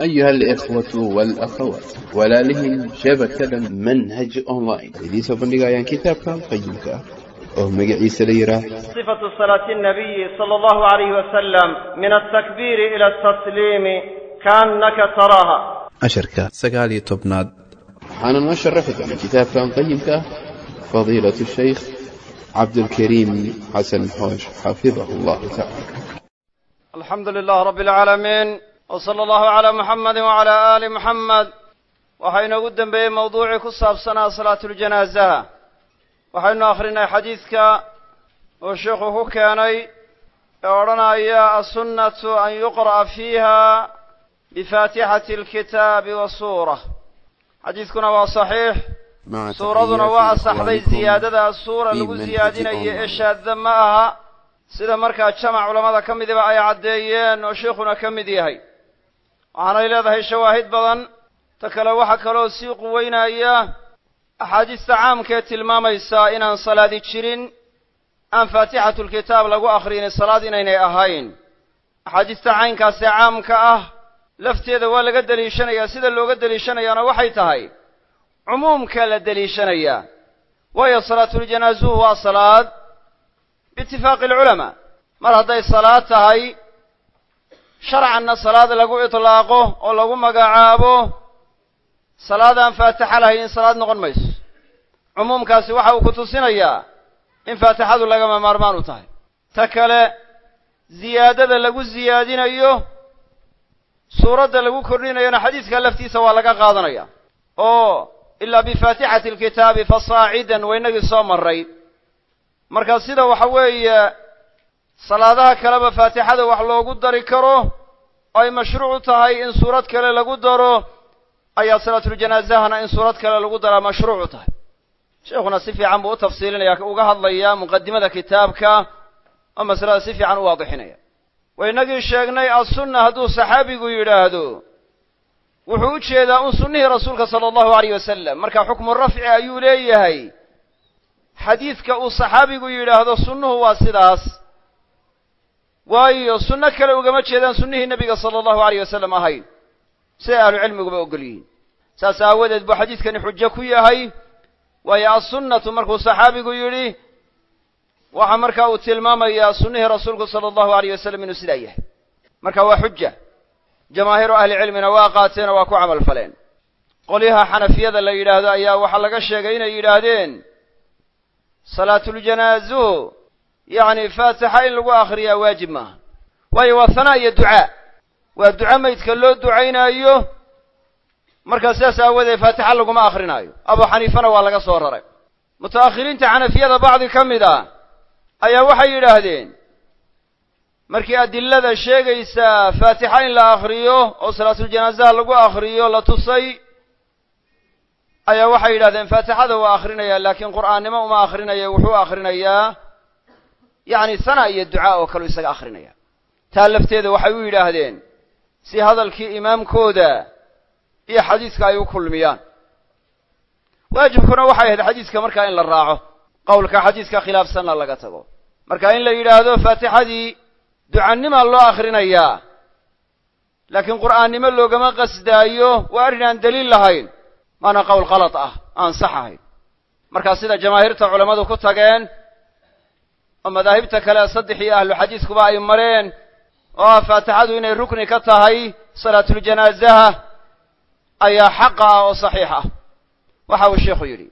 أيها الإخوة والأخوات walaalihii shabakada manhaj online idiin soo bandhigayaan kitaabkan qayimka ah oo magaciisa la yidhaah صفة صلاة النبي صلى الله عليه وسلم من التكبير إلى التسليم كأنك تراها casharka sagaal iyo tobnaad waxaana noo sharaxi doona kitaabkan qayimka ah fadiilatu shaykh cabdulkariim xasan xoosh xafidahu allahu tacala الحمد لله رب العالمين وصلى الله على محمد وعلى آل محمد waxaynu ugu dembeeyey mawduucii ku saabsanaa salaatuljanaasaha waxaynu akhrinay xadiidka uu sheikhu ku keenay ee odhanaya assunnatu an yuqra'a fiiha bifaatixati alkitaabi wa suura xadiidkuna waa saxiix suuraduna waa asaxday ziyaadada suura lagu siyaadinayo ee shaadda ma aha sida markaa jamac culammada ka midiba ay caddeeyeen oo sheikhuna ka mid yahay waxaanay leedahay shawaahid badan. Ta kale waxaa kaloo sii quweynaya axaadiista caamkaee tilmaamaysa inaan salaadi jirin aan faatixatulkitaab lagu akhriyinin salaad inaynay ahayn. Axaadiista caynkaasee caamka ah lafteeda waa laga deliishanayaa sida looga deliishanayaana waxay tahay cumuumkaa la deliishanayaa waayo salaatuljanaazuhu waa salaad. Biitifaaqi alculamaa mar hadday salaad tahay sharcanna salaad lagu itlaaqo oo lagu magacaabo salaad aan faatixa lahayn salaad noqon mayso. Cumuumkaasi waxa uu ku tusinayaa in faatixadu lagama maarmaan u tahay. Ta kale ziyaadada lagu ziyaadinayo suuradda lagu kordhinayona xadiidka laftiisa waa laga qaadanaya. Oo ilaa bifaatixati alkitaabi fasaacidan waynagii soo marray. Marka sida waxa weeye salaadaha kaleba faatixada wax loogu dari karo ay mashruuc u tahay in suurad kale lagu daro ayaa salaatuljanazahana in suurad kale lagu daraa mashruuc u tahay. Sheekhuna si fiican buu u tafsiilinaya uga hadlaya muqadimada kitaabka oo masalada si fiican u waadixinaya. Waynagii sheegnay assunna hadduu saxaabigu yidhaahdo wuxuu u jeedaa un sunnihii rasuulka sala allahu alayh wasalam marka xukmu rafci ayuu leeyahay. Xadiidka uu saxaabigu yidhaahdo sunnuhu waa sidaas waayo sunno kale ugama jeedaan sunnihii nebiga sala allahu alayh wasalam ahayn siday ahlucilmiguba ogol yihiin. Saas aawadeed buu xadiidkani xujo ku yahay. Waayo assunnatu markuu saxaabigu yidhi waxa markaa uu tilmaamayaa sunnihii rasuulku sala allahu alayh wasalam inuu sidaa yahay. Marka waa xuja jamaahiiru ahlicilmina waa qaateen oo waa ku camal faleen. Qolyaha xanafiyada la yidhaahdo ayaa waxaa laga sheegay inay yidhaahdeen salaatuljanaazuhu yacni faatixa in lagu akhriyaa waajib maaha. Waayo waa hanaa iyo ducaa. Waa duco maydka loo ducaynaayo markaa sidaas aawadeed faatixa laguma akrinaayo abu xaniifana waa laga soo raray. Muta'akhiriinta xanafiyada bacdi ka mid a ayaa waxay yidhaahdeen markii adilada sheegaysa faatixa in la akhriyo oo salaatuljanaasaha lagu akhriyo la tusay ayaa waxay yidhahdeen faatixada waa akrinaya laakiin qur'aannimo uma akrinaya wuxuu akhrinayaa yacni sana iyo ducaa oo kaleu isaga akrinaya taa lafteeda waxay u yidhaahdeen si hadalkii imaamkooda iyo xadiiska ay u kulmiyaan. Waajibkuna waxay ahayd xadiiska markaa in la raaco. Qowlka xadiiska khilaafsanna laga tago. Marka in la yidhaahdo faatixadii ducanimaa loo akhrinayaa laakiin qur'aannimo loogama qasdaayo waa arrin aan daliil lahayn maana qowl kalad ah aan sax ahayn. Markaa sida jamaahiirta culammadu ku tageen oo madaahibta kale saddex iyo ahlu xadiiskuba ay mareen oo ah faatixadu inay rukni ka tahay salaatuljanaasaha ayaa xaqa ah oo saxiix ah. Waxa uu sheikhu yidhi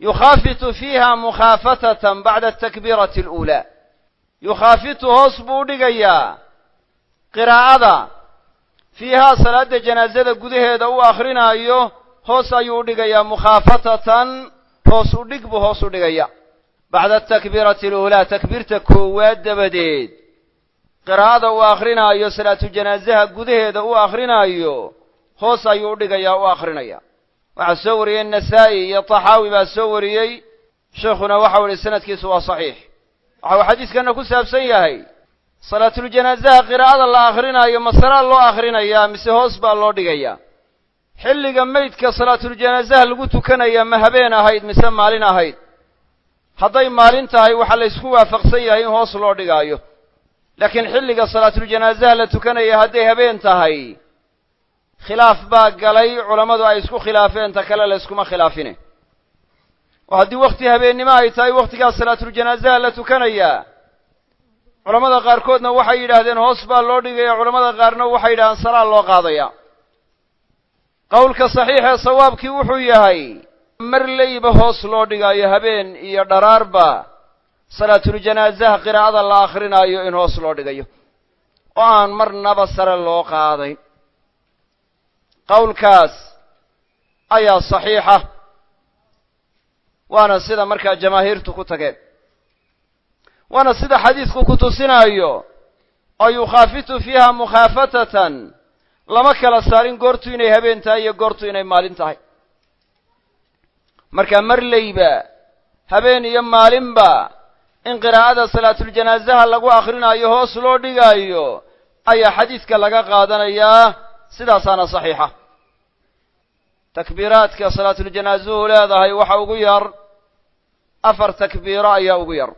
yukhaafitu fiiha mukhaafatatan bacda atakbiirati aluulaa. Yukhaafitu hoos buu dhigayaa qiraa'ada. Fiihaa salaadda janaasada gudaheeda u akrinaayo hoos ayuu u dhigayaa mukhaafatatan bacda atakbiirati aluulaa takbiirta koowaad dabadeed qiraa'ada uu akrinaayo salaatujanaasaha gudaheeda u akrinaayo hoos ayuu u dhigayaa u akrinaya waxaa soo wariyey nasaa'i iyo taxaawi baa soo wariyey sheikhuna waxau ihi sanadkiisu waa saxiix waxa uu xadiiskana ku saabsan yahay salaatuljanaasaha qiraa'ada la akrinaayo masalaa loo akrinayaa mise hoos baa loo dhigayaa xilliga meydka salaatuljanaasaha lagu tukanaya ma habeen ahayd mise maalin ahayd hadday maalin tahay waxaa la ysku waafaqsan yahay in hoos loo dhigaayo. Laakiin xilliga salaatuljanaasaha la tukanaya hadday habeen tahay khilaaf baa galay culammadu ay isku khilaafeen ta kale la yskuma khilaafine. Oo haddii wakti habeennimo ay tahay wakhtigaas salaatuljanaasaha la tukanayaa culamada qaarkoodna waxay yidhaahdeen hoos baa loo dhigaya. Culamada qaarna waxay yidhahdeen salaa loo qaadaya. Qowlka saxiixee sawaabkii wuxuu yahay mar leyba hoos loo dhigaayo habeen iyo dharaarba salaatuljanaasaha qiraa'ada la akrinaayo in hoos loo dhigayo. Oo aan marnaba sare loo qaadayn qowlkaas ayaa saxiixa waana sida markaa jamaahiirtu ku tageen. Waana sida xadiidku ku tusinaayo oo yukhaafitu fiiha mukhaafatatan? Lama kala saarin goortu inay habeen tahay iyo goortu inay maalin tahay marka marleyba habeen iyo maalinba in qiraa'ada salaatuljanaasaha lagu akrinaayo hoos loo dhigaayo ayaa xadiidka laga qaadanayaa sidaasaana saxiixa. Takbiiraadka salaatuljanaazuhu leedahay waxa ugu yar afar takbiiro ayaa ugu yar.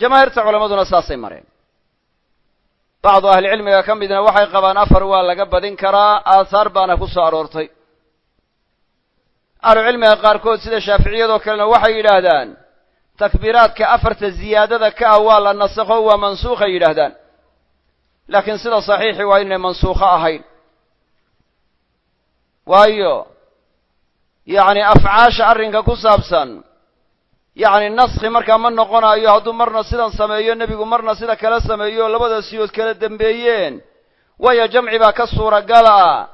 Jamaahiirta culamaduna saasay mareen. Bacdu ahlicilmiga ka midna waxay qabaan afar waa laga badin karaa aahaar baana ku soo aroortay ahlucilmiga qaarkood sida shaaficiyadoo kalena waxay yidhaahdaan takbiiraadka afarta ziyaadada ka ah waa la nasakho waa mansuukhay yidhaahdaan. Laakiin sida saxiixi waa inay mansuukho ahayn. Waayo yacni afcaasha arrinka ku saabsan yacni naskhi markaa ma noqonayo hadduu marna sidan sameeyo nebigu marna sida kala sameeyo labada siyood kala dembeeyeen waayo jamci baa ka suuragal ah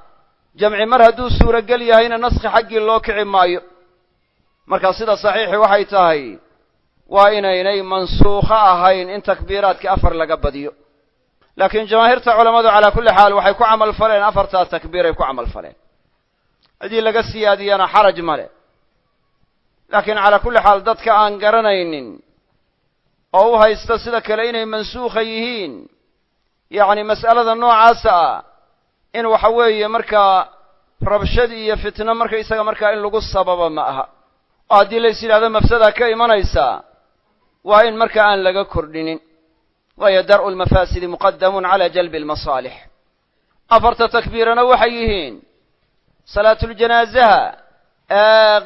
jamci mar hadduu suuragal yahayna naskhi xaggii loo kici maayo. Marka sida saxiixi waxay tahay waa inaynay mansuukho ahayn in takbiiraadka afar laga badiyo. Laakiin jamaahiirta culammadu calaa kulli xaal waxay ku camal faleen afartaa takbiiray ku camal faleen. Haddii laga siyaadiyana xaraj male laakiin calaa kulli xaal dadka aan garanaynin oo u haysta sida kale inay mansuukha yihiin yacni mas'alada noocaasa ah in waxa weeye markaa rabshad iyo fitno marka isaga markaa in lagu sababa ma aha. Oo haddii lays yidhahdo mafsada ka imanaysa waa in marka aan laga kordhinin. Waayo dar'u lmafaasidi muqadamun cala jalbi almasaalix afarta takbiirana waxay yihiin salaatuljanaasaha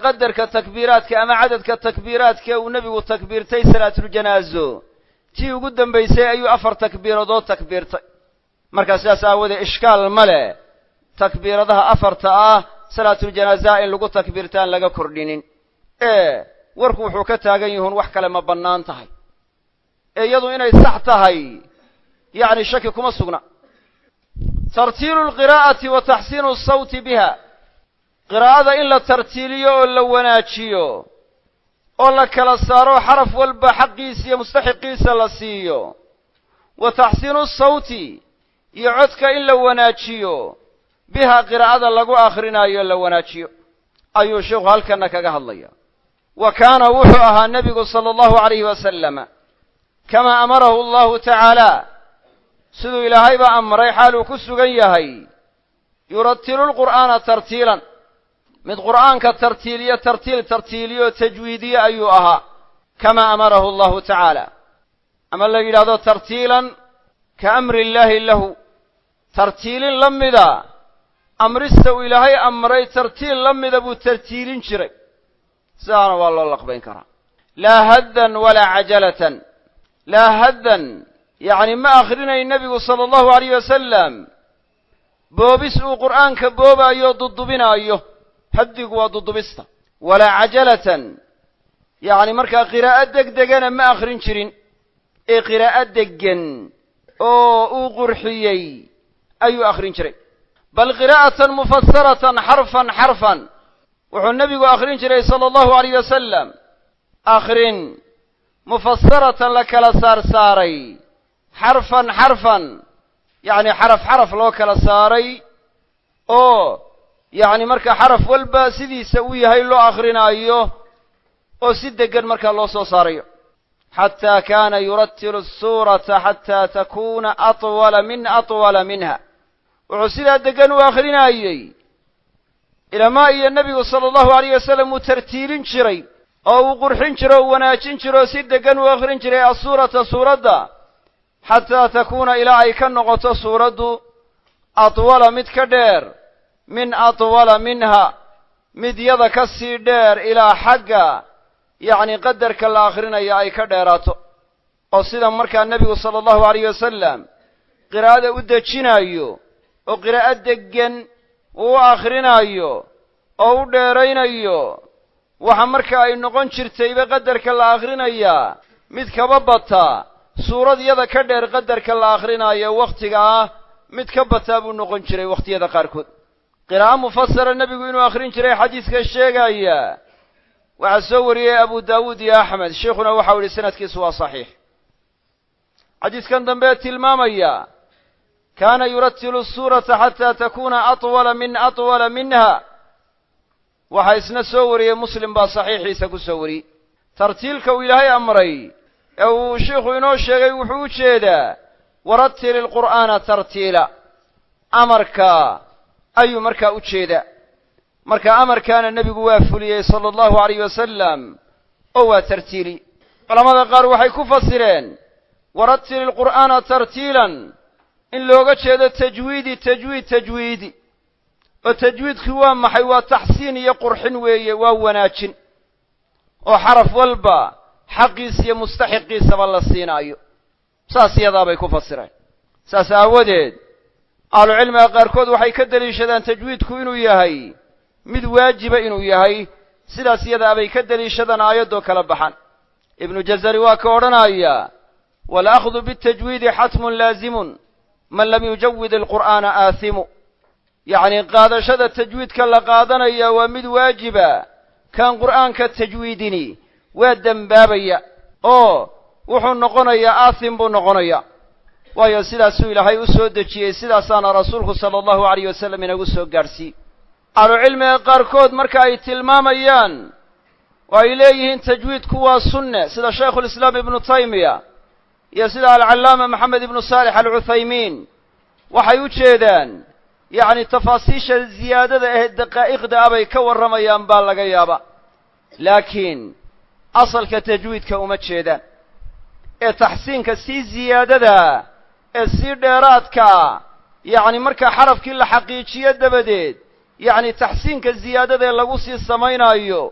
qadarka takbiiraadka ama cadadka takbiiraadka uu nebigu takbiirtay salaatuljanaazo tii ugu dambaysay ayuu afar takbiiradood takbiirtay markaa sidaas aawoodee ishkaal ma leh. Takbiiradaha afarta ah salaatuljanaasaha in lagu takbiirta aan laga kordhinin. Ee warku wuxuu ka taagan yihuun wax kale ma bannaan tahay. Ee iyadu inay sax tahay yacni shaki kuma sugna. Tartiilu lqiraa'ati wa taxsiinu sawti biha. Qiraa'ada in la tartiiliyo oo la wanaajiyo oo la kala saaro xaraf walba xaqiisa iyo mustaxiqiisa la siiyo. Wa taxsiinu sawti iyo codka in la wanaajiyo biha qiraa'ada lagu akrinaayo la wanaajiyo. Ayuu sheikhu halkana kaga hadlaya. Wa kaana wuxuu ahaa nebigu sala allahu alayhi wasalama kamaa amarahu allahu tacaala siduu ilaahayba amray xaaluu ku sugan yahay yuratilu lqur'aana tartiilan. Mid qur'aanka tartiiliyo tartiil tartiiliyo tajwiidiye ayuu ahaa kamaa amarahu allahu tacaala ama la yidhahdo tartiilan ka amri illaahi lahu tartiilin la mida. Amrista uu ilaahay amray tartiil la mida buu tartiilin jiray. Sidaana waa loo laqbayn karaa. Laa haddan walaa cajalatan. Laa haddan yacni ma akhrinayn nebigu sala allahu alayh wasalam boobis uu qur'aanka boobaayo dudubinaayo. Haddigu waa dudubista. Walaa cajalatan. Yacni markaa qiraa'o deg degana ma akhrin jirin. Ee qiraa'o deggan oo uu qurxiyey ayuu akhrin jiray. Bal qiraa'atan mufasaratan xarfan xarfan. Wuxuu nebigu akhrin jiray sala allahu alayh wasalam akhrin. Mufasaratan la kala saar saaray. Xarfan xarfan. Yacni xaraf xaraf loo kala saaray. Oo yacni marka xaraf walba sidiisa uu yahay loo akrinaayo oo si deggan markaa loo soo saarayo. Xataa kaana yuratilu asuurata xataa takuuna atwala min atwala minha wuxuu sidaa deggan u akrinaayey ilamaa iyo nebigu sala allahu alayh wasalam uu tartiilin jiray oo uu qurxin jiro o wanaajin jiro si deggan u akhrin jiray asuurata suuradda xataa takuuna ilaa ay ka noqoto suuraddu atwala mid ka dheer min atwala minha mid yada ka sii dheer ilaa xagga yacni qadarka la akrinaya ay ka dheeraato. Oo sida markaa nebigu sala allahu alayh wasalam qiraa'ada u dejinaayo oo qiraa'o deggan uu u akrinaayo oo u dheeraynayo waxa marka ay noqon jirtayba qadarka la akhrinayaa mid kaba bata suurad yada ka dheer qadarka la akhrinayo wakhtiga ah mid ka bataa buu noqon jiray wakhtiyada qaarkood. Qiraa'o mufasara nebigu inuu akhrin jiray xadiiska sheegaya waxaa soo wariyey abu daawuud iyo axmed sheikhuna waxau yihi sanadkiisu waa saxiix. Xadiiskan dambe tilmaamaya kaana yuratilu suurata xataa takuna atwala min atwala minha waxaa isna soo wariyey muslim baa saxiixiisa ku soo wariyey tartiilka uu ilaahay amray ee uu sheikhu inoo sheegay wuxuu u jeedaa warattil ilqur'aana tartiila amarka ayuu markaa u jeedaa marka amarkaana nebigu waa fuliyey sala allahu alayh wasalam oo waa tartiili culamada qaar waxay ku fasireen warattil ilqur'aana tartiilan in looga jeedo tajwiidi tajwiid tajwiidi. Oo tajwiidkii waa maxay? Waa taxsiin iyo qurxin weeye waa wanaajin. Oo xaraf walba xaqiisa iyo mustaxiqiisaba la siinaayo. Saas iyadaabay ku fasireen. Saas aawadeed ahlucilmiga qaarkood waxay ka deliishadaan tajwiidku inuu yahay mid waajiba inuu yahay. Sidaas iyadaabay ka deliishadaan aayaddoo kala baxan. Ibnu jazari waa ka odhanaya walakhdu bitajwiidi xatmun laazimun man lam yujawid alqur'aana aathimu. Yacni qaadashada tajwiidka la qaadanaya waa mid waajiba. Kaan qur'aanka tajwiidini waa dembaabaya oo wuxuu noqonayaa aathim buu noqonaya. Waayo sidaasuu ilaahay u soo dejiyey sidaasaana rasuulku sala allahu alayh wasalam inagu soo gaadhsiiy ahlucilmiga qaarkood marka ay tilmaamayaan oo ay leeyihiin tajwiidku waa sunne. Sida shaykhulislaam ibnu taymiya iyo sida alcallaama maxamed ibnu saalix alcuthaymiin waxay u jeedaan yacni tafaasiisha ziyaadada ahee daqaa'iqda ah bay ka warramayaan baa laga yaaba laakiin asalka tajwiidka uma jeedaan ee taxsiinka sii ziyaadada ee sii dheeraadka yacni markaa xarafkii la xaqiijiyo dabadeed yacni taxsiinka ziyaadada ee lagu sii samaynaayo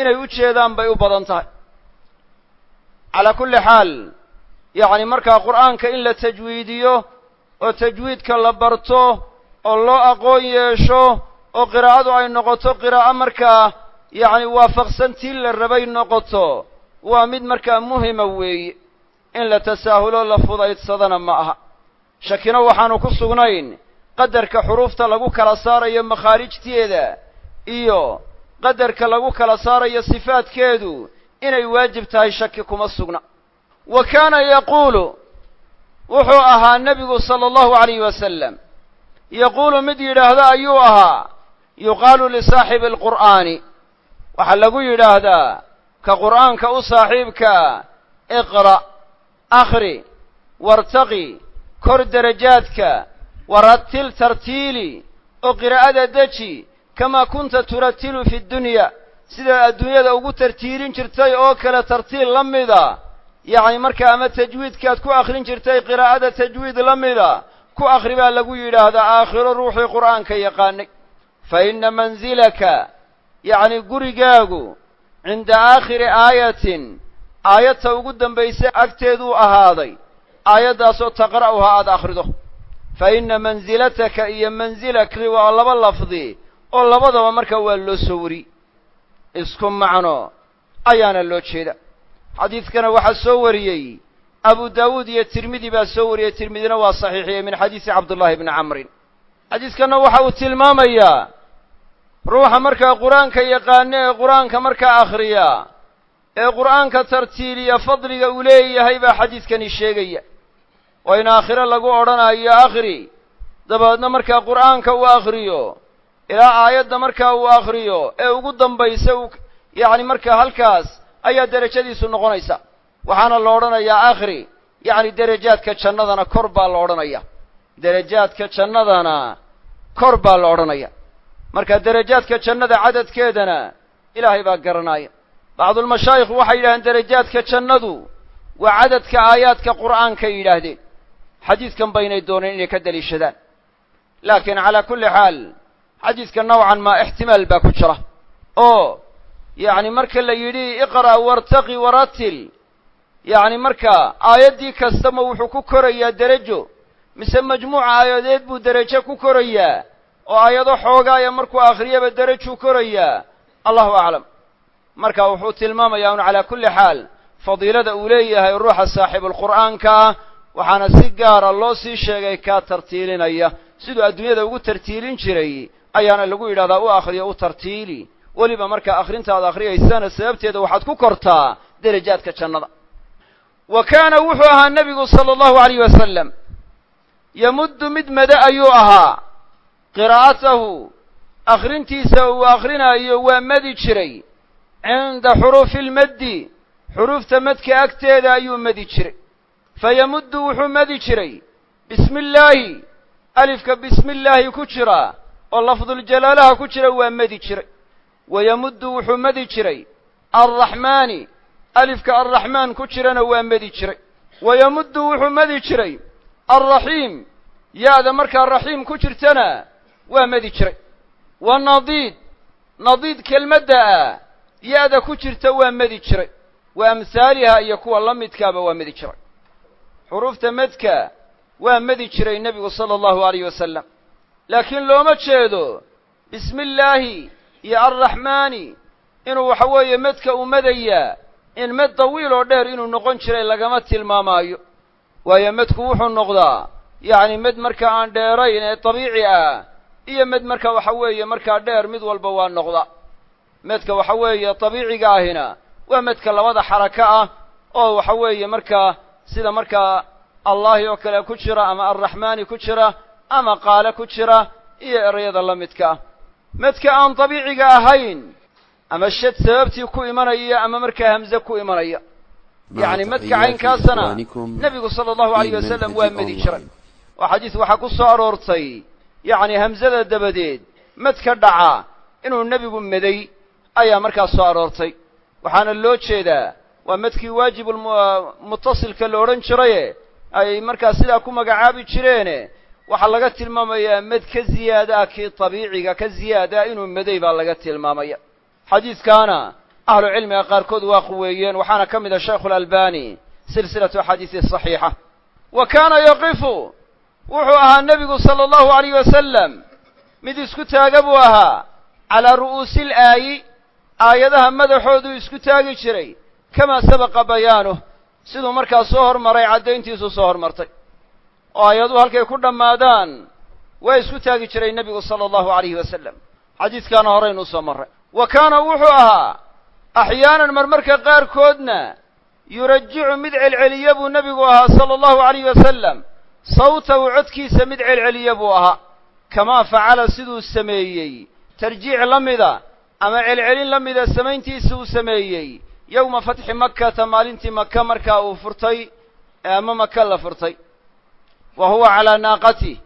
inay u jeedaan bay u badan tahay. Calaa kulli xaal yacni markaa qur'aanka in la tajwiidiyo oo tajwiidka la barto oo loo aqoon yeesho oo qiraa'adu ay noqoto qiraa'o markaa yacni waafaqsan tii la rabay noqoto waa mid markaa muhima weeye in la tasaahulo la fudaydsadana ma aha. Shakino waxaanu ku sugnayn qadarka xuruufta lagu kala saarayo makhaarijteeda iyo qadarka lagu kala saarayo sifaadkeedu inay waajib tahay shaki kuma sugna wa kaana yaquulu wuxuu ahaa nebigu sala allahu alayh wasalam yaquulu mid yidhaahdo ayuu ahaa yuqaalu lisaaxibi alqur'aani. Waxaa lagu yidhaahdaa ka qur'aanka u saaxiibkaa iqra' akhri wartaqi kor derajaadka warattil tartiili oo qiraa'ada deji kamaa kunta turatilu fi dunya. Sidaad adduunyada ugu tartiilin jirtay oo kale tartiil la mida yacni markaa ama tajwiidkaad ku akhrin jirtay qiraa'ada tajwiid la mida ku akhri baa lagu yidhaahdaa aakhiro ruuxii qur'aanka yaqaanay. Fa inna mansilaka yacni gurigaagu cinda aakhiri aayatin aayadta ugu dambaysa agteeduu ahaaday. Aayaddaasoo taqra'uha aada akhrido. Fa inna mansilataka iyo mansilaki waa laba lafdi oo labadaba marka waa loo soo wari. Isku macno ayaana loo jeeda xadiidkana waxaa soo wariyey. Abu daawuud iyo tirmidi baa soo wariyey. Tirmidina waa saxiixiyey min xadiisi cabdullahi bni camrin. Xadiiskanna waxa uu tilmaamayaa ruuxa markaa qur'aanka yaqaana ee qur'aanka markaa akhriya ee qur'aanka tartiiliya fadliga uu leeyahay baa xadiidkani sheegaya. Oo in aakhiro lagu odhanayo akhri dabeedna markaa qur'aanka uu akhriyo ilaa aayadda markaa uu akhriyo ee ugu dambaysa uu yacni halkaas ayaa derajadiisu noqonaysa. Waxaana la odhanayaa akhri yacni derajaadka jannadana kor baa la odhanaya derajaadka jannadana kor baa la odhanaya marka derajaadka jannada cadadkeedana ilaahay baa garanaya bacdulmashaayikh waxay yidhahdeen derajaadka jannadu waa cadadka aayaadka qur'aankay yidhaahdeen. Xadiidkan baynay dooneen inay ka deliishadaan laakiin calaa kulli xaal xadiidka nowcan maa ixtimaal baa ku jira. Oo yacni marka la yidhi iqra' wartaqi waratil. Yacni marka aayaddii kastama wuxuu ku korayaa derajo. Mise majmuuca aayadeed buu derajo ku korayaa oo aayado xoogaaya markuu akhriyaba derajuu korayaa. Allahu aclam. Marka wuxuu tilmaamayaa un calaa kulli xaal fadiilada uu leeyahay ruuxa saaxiibulqur'aanka waxaana si gaara loo sii sheegay kaa tartiilinaya. Siduu adduunyada ugu tartiilin jiray ayaana lagu yidhahdaa u akhriyo u tartiili weliba markaa akhrintaad akhriyaysana sababteeda waxaad ku kortaa derajaadka jannada. Wa kaana wuxuu ahaa nebigu sala allahu alayh wasalam yamuddu mid mada ayuu ahaa. Qiraa'atahu akhrintiisa uu akhrinayo waa madi jiray. Cinda xuruufi lmaddi xuruufta madka agteeda ayuu madi jiray. Fayamuddu wuxuu madi jiray. Bismi illaahi alifka bismi illaahi ku jira oo lafduljalaalaha ku jira waa madi jiray wayamuddu wuxuu madi jiray. Alraxmaani alifka alraxmaan ku jirana waa madi jiray. Wayamuddu wuxuu madi jiray. Alraxiim ya-da markaa raxiim ku jirtana waa madi jiray. Wa nadiid kelmadda ah ya-da ku jirta waa madi jiray. Wa amhaaliha iyo kuwa la midkaaba waa madi jiray. Xuruufta madka waa madi jiray nebigu sala allahu alayh wasalam laakiin looma jeedo bismi illaahi iyo alraxmaani inuu waxa weeye madka uu madayaa in mad dawiil oo dheer inuu noqon jiray lagama tilmaamaayo. Waayo madku wuxuu noqdaa yacni mad markaa aan dheerayn ee dabiici ah iyo mad marka waxa weeye markaa dheer mid walba waa noqda. Madka waxa weeye dabiiciga ahina waa madka labada xarako ah oo waxa weeye markaa sida markaa allahi oo kale ku jira ama alraxmaani ku jira ama qaale ku jira iyo erayada la midka madka aan dabiiciga ahayn ama shad sababtii ku imanaya ama markaa hamze ku imanaya. Yacni madka caynkaasana nebigu sala allahu alayh wasalam waa medi jiray oo xadiis waxaa ku soo aroortay yacni hamzada dabadeed madka dhaca inuu nebigu meday ayaa markaa soo aroortay. Waxaana loo jeedaa waa madkii waajibulmutasilka la odhan jiraye ay markaa sidaa ku magacaabi jireene waxaa laga tilmaamayaa mad ka ziyaada ah kii dabiiciga ka ziyaada inuu meday baa laga tilmaamaya. Xadiidkaana ahlu cilmiga qaarkood waa quweeyeen waxaana ka mid ah shaykhu alalbani silsilatu axaadiisi saxiixa. Wa kaana yaqifu wuxuu ahaa nebigu sala allahu alayh wasalam mid isku taaga buu ahaa calaa ru'uusi l aayi aayadaha madaxooduu isku taagi jiray kamaa sabaqa bayaanuh siduu markaa soo hormaray caddayntiisu soo hormartay oo aayaduhu halkay ku dhammaadaan waa isku taagi jiray nebigu sala allahu alayhi wasalam xadiidkaana horaynu u soo marray. Wa kaana wuxuu ahaa axyaanan marmarka qaarkoodna yurajicu mid celceliya buu nebigu ahaa sala allahu alayh wasalam sawtahu codkiisa mid celceliya buu ahaa. Kamaa facala siduu sameeyey. Tarjiic la mida ama celcelin la mida samayntiisa uu sameeyey. Yowma fatxi makkata maalintii maka markaa uu furtay ama maka la furtay wa huwa calaa naaqatih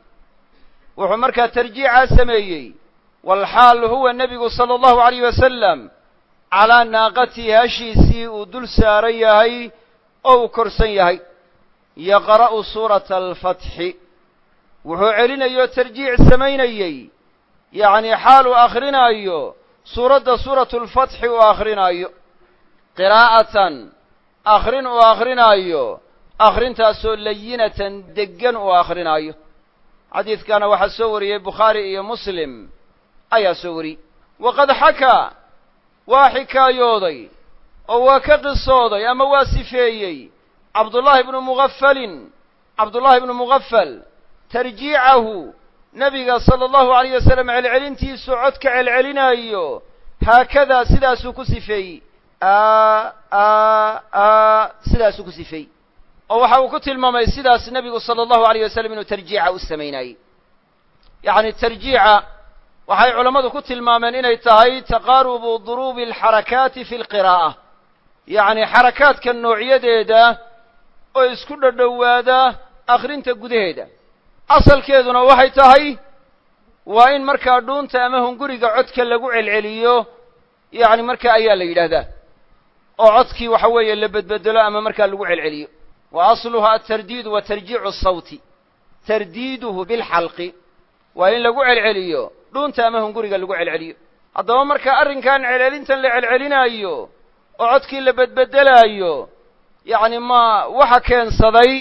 wuxuu markaa tarjiicaa sameeyey walxaal huwa nebigu sala allahu alayh wasalam calaa naaqatihi hashiisii uu dul saaran yahay oo uu korsan yahay yaqra'u suurata alfatxi wuxuu celinayoo tarjiic samaynayey yacni xaal uu akrinaayo suuradda suuratu lfatxi uu akrinaayo qiraa'atan akrin uu akrinaayo akrintaasoo layinatan deggan uu akrinaayo xadiidkana waxaa soo wariyey bukhaari iyo muslim. Ayaa soo wariyey. Waqad xakaa waa xikaayooday oo waa ka qisooday ama waa sifeeyey cabdullaahi bnu mugafalin cabdullaahi bnu mugafal tarjiicahu nebiga sala allahu alayh wasalam celcelintiisu codka celcelinaayo haakadaa sidaasuu ku a sidaasuu ku sifeeyey oo waxa uu ku tilmaamay sidaas nebigu sala allahu alayh wasalam inuu tarjiica u samaynaayey yacni tarjiica waxay culammadu ku tilmaameen inay tahay taqaarubu duruubi alxarakaati fi lqiraa'a yacni xarakaadka noocyadeeda oo isku dhadhowaada akhrinta gudaheeda. Asalkeeduna waxay tahay waa in markaa dhuunta ama hunguriga codka lagu celceliyo yacni markaa ayaa la yidhaahdaa. Oo codkii waxa weeye la bedbedelo ama markaa lagu celceliyo wa asluha atardiidu wa tarjiicu sawti tardiiduhu bilxalqi waa in lagu celceliyo dhuunta ama hunguriga lagu celceliyo haddaba marka arrinkan celcelintan la celcelinaayo oo codkii la bedbedelaayo yacni ma waxa keensaday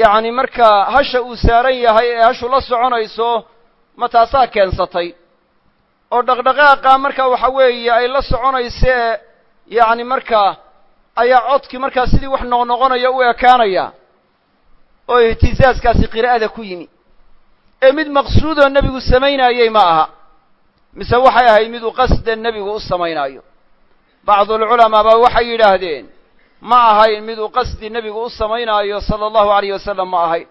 yacni markaa hasha uu saaran yahay ee hashu la soconayso ma taasaa keensatay oo dhaqdhaqaaqa marka waxa weeye ay la soconaysee yacni markaa ayaa codkii markaa sidii wax noqnoqonaya u ekaanaya oo ihtizaaskaasi qiraa'ada ku yimi. Ee mid maqsuudoo nebigu samaynayey ma aha mise waxay ahayd mid uu qasdan nebigu u samaynaayo. Bacdulculamaa baa waxay yidhaahdeen ma ahayn mid uu qasdi nebigu u samaynaayo sala allahu alayh wasalam ma ahayn.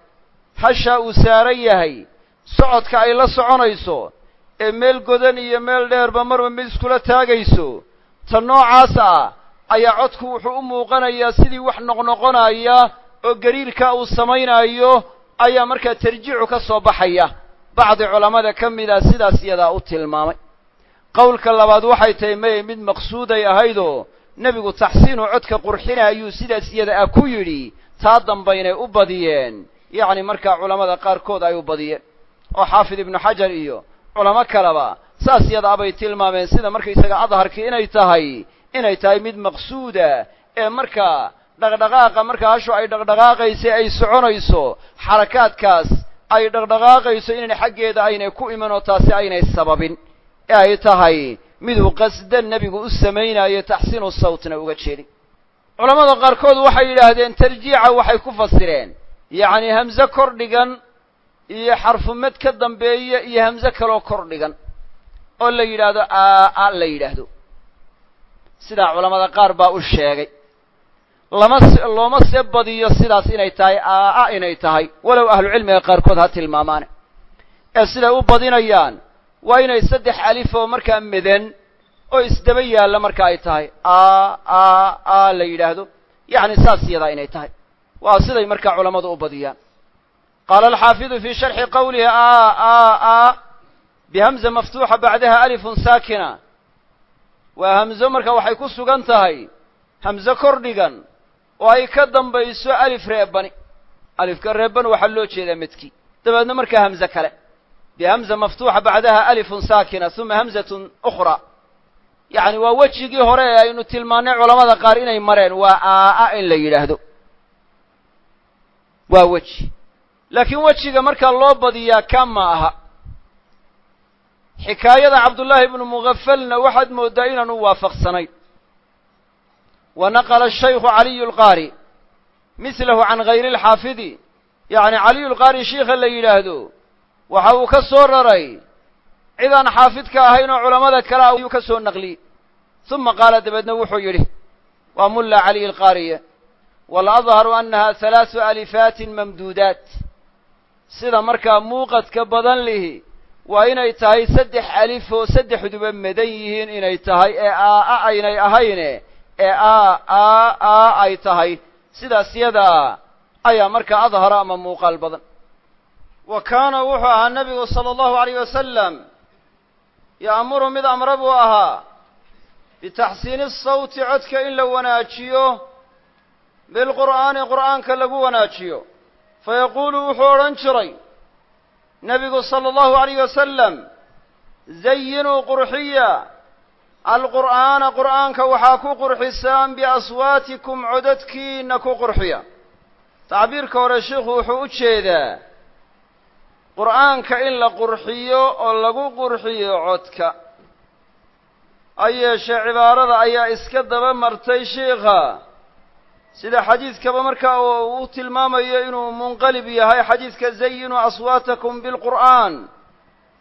Hashaa uu saaran yahay socodka ay la soconayso ee meel godan iyo meel dheerba marba mid iskula taagayso ta noocaas ah ayaa codku wuxuu u muuqanayaa sidii wax noqnoqonaya oo gariirka uu samaynaayo ayaa markaa tarjiicu ka soo baxaya. Bacdi culammada ka mida sidaas iyadaa u tilmaamay. Qowlka labaad waxay tahay maya mid maqsuuday ahaydoo nebigu taxsiinu codka qurxinaayuu sidaas iyada ah ku yidhi taa dambaynay u badiyeen. Yacni markaa culammada qaarkood ay u badiyeen. Oo xaafid ibnu xajar iyo culamo kaleba saas yada abay tilmaameen sida markaysaga adharkii inay tahay inay tahay mid maqsuuda ee markaa dhaqdhaqaaqa markaa hashu ay dhaqdhaqaaqaysa ay soconayso xarakaadkaas ay dhaqdhaqaaqayso inay xaggeeda aynay ku iman oo taasi aynay sababin. Ee ay tahay miduu qasdan nebigu u samaynayo taxsiinu sawtna uga jeedin. Culamada qaarkood waxay yidhaahdeen tarjiica waxay ku fasireen. Yacni hamse kor dhigan iyo xarfumed ka dambeeya iyo hamse kaloo kor dhigan. Oo la yidhaahdo aa la yidhaahdo sidaa culamada qaar baa u sheegay. Looma see badiyo sidaas inay tahay aa inay tahay. Walow ahlucilmiga qaarkood ha tilmaamaane. Ee siday u badinayaan waa inay saddex alif oo markaa medan oo isdaba yaalla marka ay tahay. A la yidhaahdo. Yacni saas iyadaa inay tahay. Waa siday markaa culammadu u badiyaan. Qaala alxaafidu fii sharxi qowlihi a a a bihamza maftuuxa bacdaha alifun saakina waa hamzo marka waxay ku sugan tahay. Hamzo kor dhigan oo ay ka dambayso alif reebani alifka reeban waxaa loo jeedaa medki dabeedna markaa hamze kale. Bihamza maftuuxa bacdaha alifun saakina uma hamzatun ukhra. Yacni waa wejigii hore ee aynu tilmaannay culamada qaar inay mareen waa aa in la yidhaahdo. Waa weji. Laakiin wejiga markaa loo badiyaa ka ma aha xikaayada cabdullaahi ibnu mugafalna waxaad mooddaa inaanu waafaqsanayn wa naqala shaykhu caliyu lqaari mislahu can hayri alxaafidi yacni caliyu lqaari shiikha la yidhaahdo waxa uu ka soo raray cid aan xaafidka ahayn oo culammada kale ayuu ka soo naqliyey uma qaala dabeedna wuxuu yidhi waa mulla caliy alqaariye waladharu annaha halaasu alifaatin mamduudaat. Sida markaa muuqadka badan lihi waa inay tahay saddex alif oo saddexduba madan yihiin inay tahay ee aa aynay ahayne ee a a a ay tahay. Sidaas yadaa ayaa markaa adhara ama muuqaal badan. Wa kaana wuxuu ahaa nebigu sala allahu alayh wasalam ya'muru mid amre buu ahaa bitaxsiini sawti codka in la wanaajiyo bilqur'aani qur'aanka lagu wanaajiyo. Fayaquulu wuxuu odhan jiray nebigu sala allahu alayh wasalam zayinuu qurxiya alqur'aana qur'aanka waxaa ku qurxisaan biaswaatikum codadkiina ku qurxiya. Tacbiirka hore sheikhu wuxuu u jeedaa qur'aanka in la qurxiyo oo lagu qurxiyo codka. Ha yeeshee cibaarada ayaa iska daba martay shiikha sida xadiidkaba markaa uu tilmaamayo inuu munqalib yahay xadiidka zayinuu aswaatakum bilqur'aan.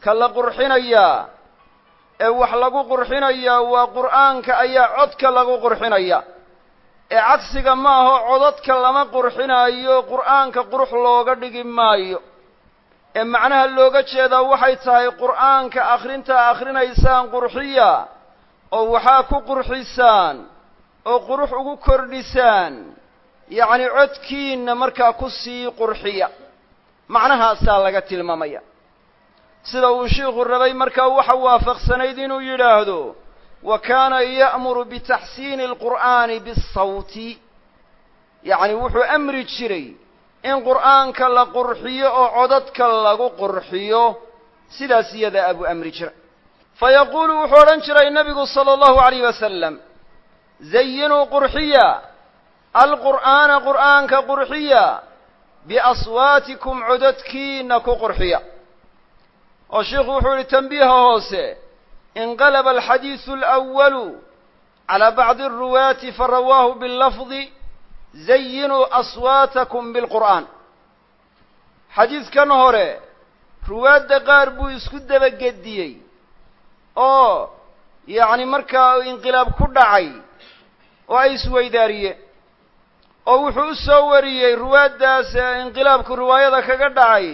Ka la qurxinayaa ee wax lagu qurxinayaa waa qur'aanka ayaa codka lagu qurxinaya. Ee cagsiga ma aho codadka lama qurxinaayo qur'aanka qurux looga dhigi maayo. Ee macnaha looga jeedaa waxay tahay qur'aanka akhrintaa akhrinaysaan qurxiya oo waxaa ku qurxisaan oo qurux ugu kordhisaan. Yacni codkiinna markaa ku sii qurxiya. Macnahaasaa laga tilmaamaya. Sida uu shiikhu rabay markaa waxa waafaqsanayd inuu yidhaahdo wa kaana ya'muru bitaxsiini alqur'aani bisawti yacni wuxuu amri jiray in qur'aanka la qurxiyo oo codadka lagu qurxiyo. Sidaas iyada abuu amri jiray fa yaquulu wuxuu odhan jiray nebigu sala allahu alayh wasalam zayinuu qurxiya alqur'aana qur'aanka qurxiya biaswaatikum cododkiina ku qurxiya oo sheikhu wuxuu yihi tanbiiha hoose inqalaba alxadiisu alأwalu calى bacdi الruwaati farawaahu biاllafdi zayinuu aswaatakum bilqur'aan xadiidkan hore ruwaadda qaar buu isku dabagediyey oo yacni markaa inqilaab ku dhacay oo ay isweydaariyeen oo wuxuu u soo wariyey ruwaaddaas inqilaabku riwaayada kaga dhacay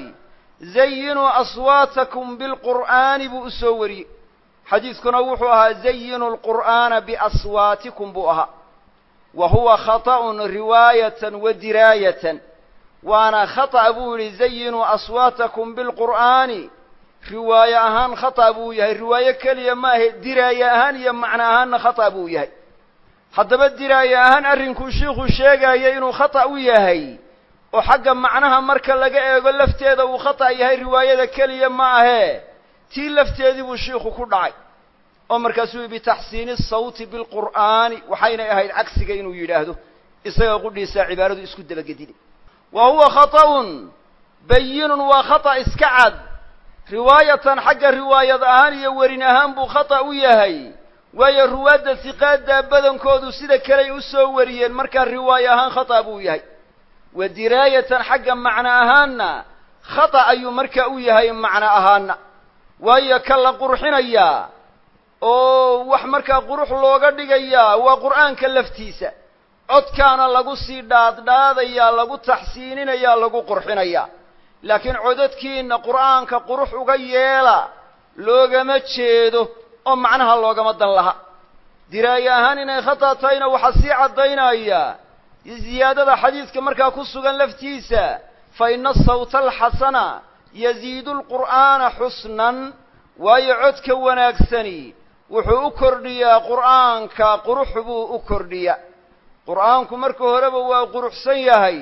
zayinuu aswaatakum bilqur'aani buu u soo wariyey. Xadiidkuna wuxuu ahaa zayinuu lqur'aana biaswaatikum buu ahaa. Wa huwa khaطa'un riwaayatan wa diraayatan. Waana khata' buu yihi zayinuu aswaatakum bilqur'aani. Riwaaye ahaan khata' buu yahay riwaaye keliya maahe diraaye ahaan iyo macno ahaanna khata' buu yahay haddaba diraaye ahaan arrinkuu shiikhuu sheegaya inuu khata' u yahay oo xagga macnaha marka laga eego lafteeda uu khata' yahay riwaayada keliya ma ahee tii lafteedii buu shiikhu ku dhacay. Oo markaasuu bitaxsiini sawti bilqur'aani waxaynay ahayd cagsiga inuu yidhaahdo. Isaga qudhiisaa cibaaradu isku dabagediday wa huwa khata'un bayinun waa khata' iska cad. Riwaayatan xagga riwaayad ahaan iyo werin ahaan buu khata' u yahay waayo ruwaadda hiqaaddaa badankoodu sida kaley u soo wariyeen markaa riwaaye ahaan khata' buu yahay. Wa diraayatan xagga macno ahaanna khata' ayuu markaa u yahay macno ahaana waayo ka la qurxinayaa oo wax markaa qurux looga dhigayaa waa qur'aanka laftiisa. Codkaana lagu sii dhaadhaadayaa lagu taxsiininayaa lagu qurxinayaa laakiin codadkiina qur'aanka qurux uga yeela loogama jeedo oo macnaha loogama dan laha. Diraaye ahaan inay khata tahayna waxaa sii caddaynaya ziyaadada xadiidka markaa ku sugan laftiisa fa ina sawta alxasana yaziidu lqur'aana xusnan waayo codka wanaagsani wuxuu u kordhiyaa qur'aanka qurux buu u kordhiyaa. Qur'aanku marka horeba waa quruxsan yahay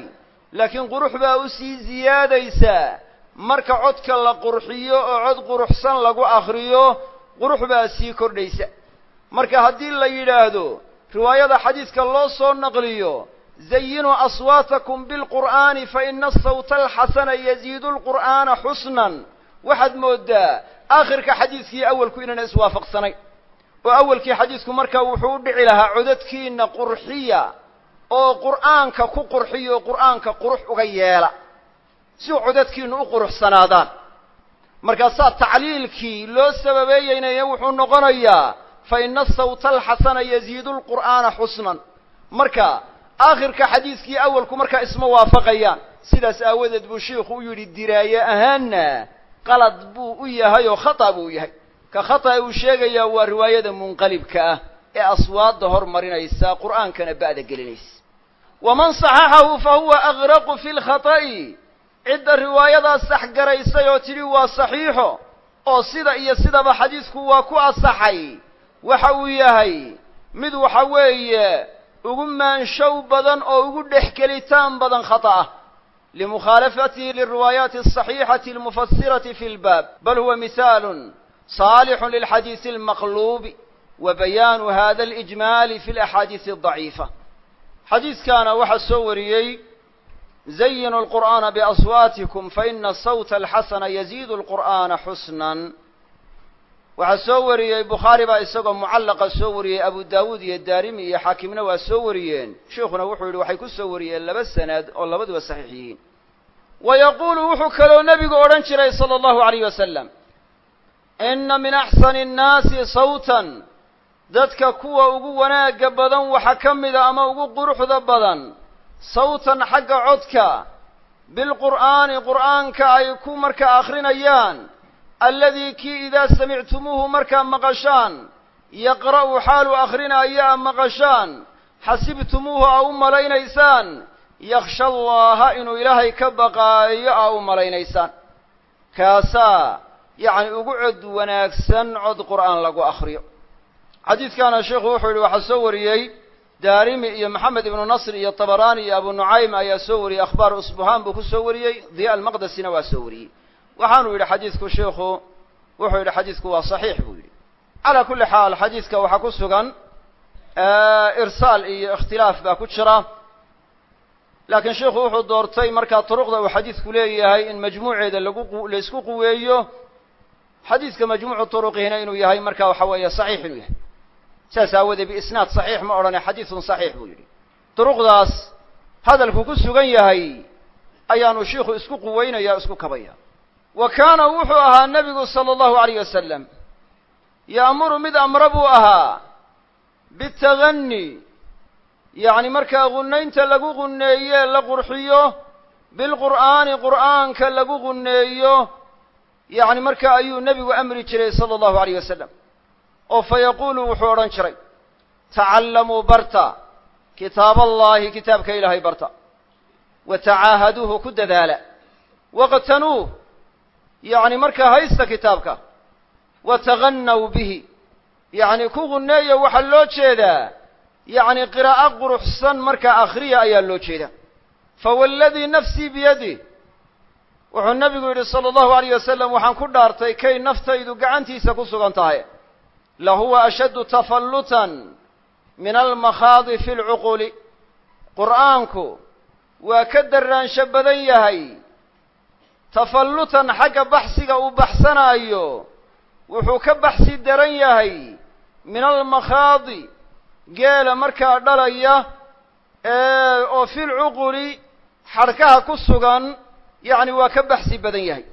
laakiin qurux baa u sii ziyaadaysaa marka codka la qurxiyo oo cod quruxsan lagu akriyo qurux baa sii kordhaysa. Marka haddii la yidhaahdo riwaayada xadiidka loo soo naqliyo zayinuu aswaatakum bilqur'aani fa ina asawta alxasana yaziidu lqur'aana xusnan. Waxaad moodaa aakhirka xadiidkii awalku inayna iswaafaqsanayn oo awalkii xadiidku markaa wuxuu u dhici lahaa codadkiina qurxiya oo qur'aanka ku qurxiyo qur'aanka qurux uga yeela. Si codadkiinu u quruxsanaadaan markaasaa tacliilkii loo sababeeyeynaya wuxuu noqonayaa fa ina asawta alxasana yaziidu lqur'aana xusnan. Marka aakhirka xadiidkii awalku markaa isma waafaqayaan. Sidaas aawadeed buu shiikhu u yidhi diraaye ahaanna qalad buu u yahay oo khata buu yahay. Ka khata uu sheegayaa waa riwaayada munqalibka ah ee aswaadda hormarinaysa qur'aankana ba'da gelinaysa. Waman saxaxahu fa huwa agraqu fi lkhata'i cidda riwaayadaas saxgaraysay oo tidhi waa saxiixo oo sida iyo sidaba xadiidku waa ku asaxay waxa uu yahay mid waxa weeye ugu maanshow badan oo ugu dhex gelitaan badan khata ah. Limukhaalafatihi lilriwaayaati asaxiixati almufasirati fi lbaab. Bal huwa mihaalun saalixun lilxadiisi almaqluubi wa bayaanu hada alijmaali fi alaxaadiisi adaciifa. Xadiidkaana waxaa soo wariyey zayinu lqur'aana biaswaatikum faina sawta alxasana yaziidu lqur'aana xusnan waxaa soo wariyey bukhaari baa isagoo mucallaqa soo wariyey abu daawuud iyo daarimi iyo xaakimna waa soo wariyeen sheikhuna wuxuu yidhi waxay ku soo wariyeen laba sanad oo labaduba saxiix yihiin wa yaquulu wuxuu kaloo nebigu odhan jiray sala allahu alayh wasalam ina min axsani annaasi sawtan dadka kuwa ugu wanaagga badan waxa ka mida ama ugu quruxda badan sawtan xagga codka bilqur'aani qur'aanka ay ku markaa akhrinayaan alladii kii idaa samictumuuhu markaa maqashaan yaqra'u xaalu akhrinayo a maqashaan xasibtumuuhu a u malaynaysaan yakhsha allaha inuu ilaahay ka baqaayo a u malaynaysaan. Kaasaa yacni ugu cod wanaagsan cod qur'aan lagu akhriyo. Xadiidkaana sheikhu wuxuu yihi waxaa soo wariyey daarimi iyo maxamed ibnu nasr iyo tabaraani iyo abu nucaym ayaa soo wariyey. Akhbaar usbuhaan buu ku soo wariyey. Diya almaqdesina waa soo wariyey. Waxaanu yidhi xadiidku sheikhu wuxuu yidhi xadiisku waa saxiix buu yidhi. Calaa kulli xaal xadiiska waxaa ku sugan irsaal iyo ikhtilaaf baa ku jira. Laakiin sheikhu wuxuu doortay markaa turuqda uu xadiidku leeyahay in majmuuceeda lagu laysku quweeyo. Xadiidka majmuucu turuqihina inuu yahay marka waxa weeye saxiix inuu yahay saas aawoodee biisnaad saxiix ma odhane xadiidun saxiix buu yidhi. Duruqdaas hadalku ku sugan yahay ayaanu shiikhu isku quweynaya isku kabaya wa kaana wuxuu ahaa nebigu sala allahu alayh wasalam ya'muru mid amre buu ahaa bitagani yacni markaa gunnaynta lagu gunneeye la qurxiyo bilqur'aani qur'aanka lagu gunneeyo yacni markaa ayuu nebigu amri jiray sala allahu alayh wasalam oo fa yaquulu wuxuu odhan jiray tacallamuu barta kitaab allahi kitaabka ilaahay barta wa tacaahaduuhu ku dadaala waqtanuuh yacni markaa haysta kitaabka wa tagannaw bihi yacni ku gunneeya waxaa loo jeedaa yacni qiraa'o quruxsan markaa akhriya ayaa loo jeeda fawalladii nafsii biyadih wuxuu nebigu yidhi sala allahu alayh wasalam waxaan ku dhaartay kay naftaydu gacantiisa ku sugan tahay lahuwa ashaddu tafallutan min almakhaadi fi lcuquli qur'aanku waa ka daraansho badan yahay. Tafallutan xagga baxsiga uu baxsanaayo wuxuu ka baxsi daran yahay min almakhaadi geela markaa dhalaya oo fi lcuquli xadhkaha ku sugan yacni waa ka baxsi badan yahay.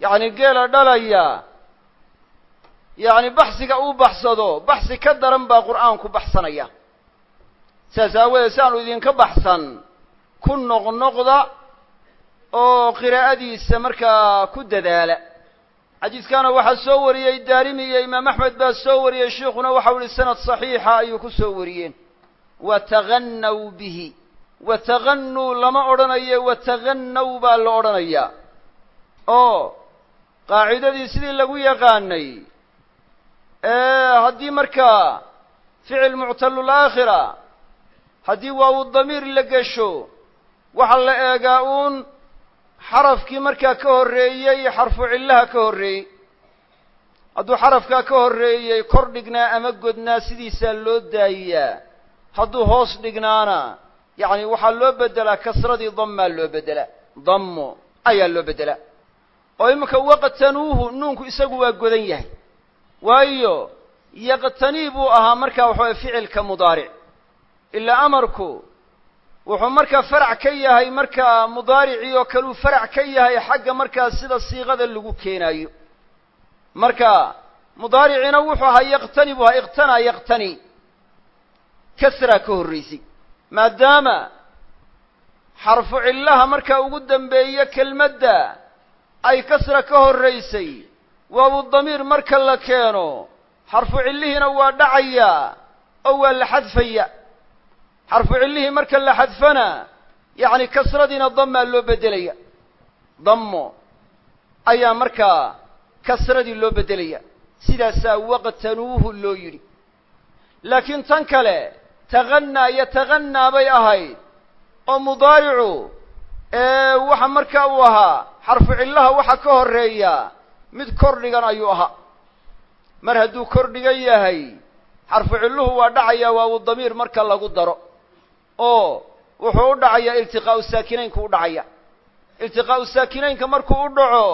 Yacni geela dhalaya yacni baxsiga uu baxsado baxsi ka daran baa qur'aanku baxsanaya. Saas aawadeed si aanu idinka baxsan ku noqnoqda oo qiraa'adiisa markaa ku dadaala. Xadiiskaana waxaa soo wariyey daarimi iyo imaam axmed baa soo wariyey sheikhuna waxau ihi sanad saxiixa ayuu ku soo wariyeen. Wataganaw bihi. Watagannuu lama odhanayo watagannaw baa la odhanayaa. Oo qaacidadii sidii lagu yaqaanay haddii markaa ficil muctalulaakhira haddii waawu damiir la gesho waxaa la eegaa uun xarafkii markaa ka horreeyey xarfu cillaha ka horreeyey. Hadduu xarafkaa ka horreeyey kor dhignaa ama godnaa sidiisaa loo daayiyaa. Hadduu hoos dhignaana yacni waxaa loo beddelaa kasradii dammaa loo beddelaa dammo ayaa loo beddelaa oo iminka waqtanuuhu nuunku isagu waa godan yahay waayo yaqtanii buu ahaa markaa waxaway ficilka mudaaric. Ilaa amarku wuxuu markaa farac ka yahay markaa mudaaricii oo kaluu farac ka yahay xagga markaa sida siiqada lagu keenaayo. Marka mudaariciina wuxuu ahaa yaqtani buu ahaa iqtanaa yaqtani. Kasraa ka horraysay maadaama xarfu cillaha markaa ugu dambeeye kelmadda ay kasra ka horraysay waawu damiir marka la keeno. Xarfu cillihiina waa dhacayaa oo waa la xadfaya. Xarfu cillihii marka la xadfana yacni kasradiina damaa loo beddelaya. Dammo ayaa markaa kasradii loo beddelaya. Sidaasaa waqtanuuhu loo yidhi. Laakiin tan kale tagannaa yatagannaa bay ahayd. Oo mudaaricu waxa markaa uu ahaa xarfu cillaha waxa ka horreeya mid kor dhigan ayuu ahaa. Mar hadduu kor dhigan yahay xarfu cilluhu waa dhacayaa waawu damiir marka lagu daro oo wuxuu u dhacayaa iltiqaa'u saakinaynku u dhacaya. Iltiqaa'u saakinaynka markuu u dhaco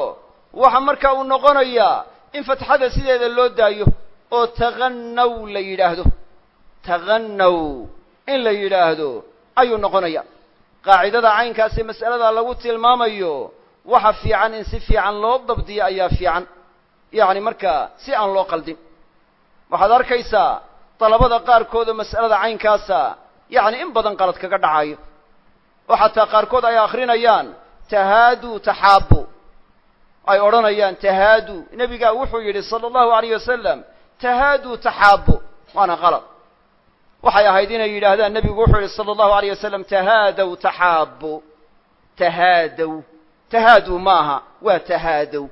waxa marka uu noqonayaa in fatxada sideeda loo daayo oo tagannaw la yidhaahdo. Tagannaw in la yidhaahdo ayuu noqonaya. Qaacidada caynkaasi mas'alada lagu tilmaamayo waxa fiican in si fiican loo dabdiyo ayaa fiican. Yacni markaa si aan loo qaldin. Waxaad arkaysaa dalabada qaarkooda mas'alada caynkaasa yacni in badan qalad kaga dhacayo oo xataa qaarkood ay akrinayaan tahaaduu taxaabu. Ay odhanayaan tahaaduu nebigaa wuxuu yidhi sala allahu alayh wasalam tahaaduu taxaabu. Waana qalad. Waxay ahayd inay yidhaahdaan nebigu wuxuu yidhi sala allahu alayh wasalam tahaadow taxaabu. Tahaadow tahaaduu maaha waa tahaadow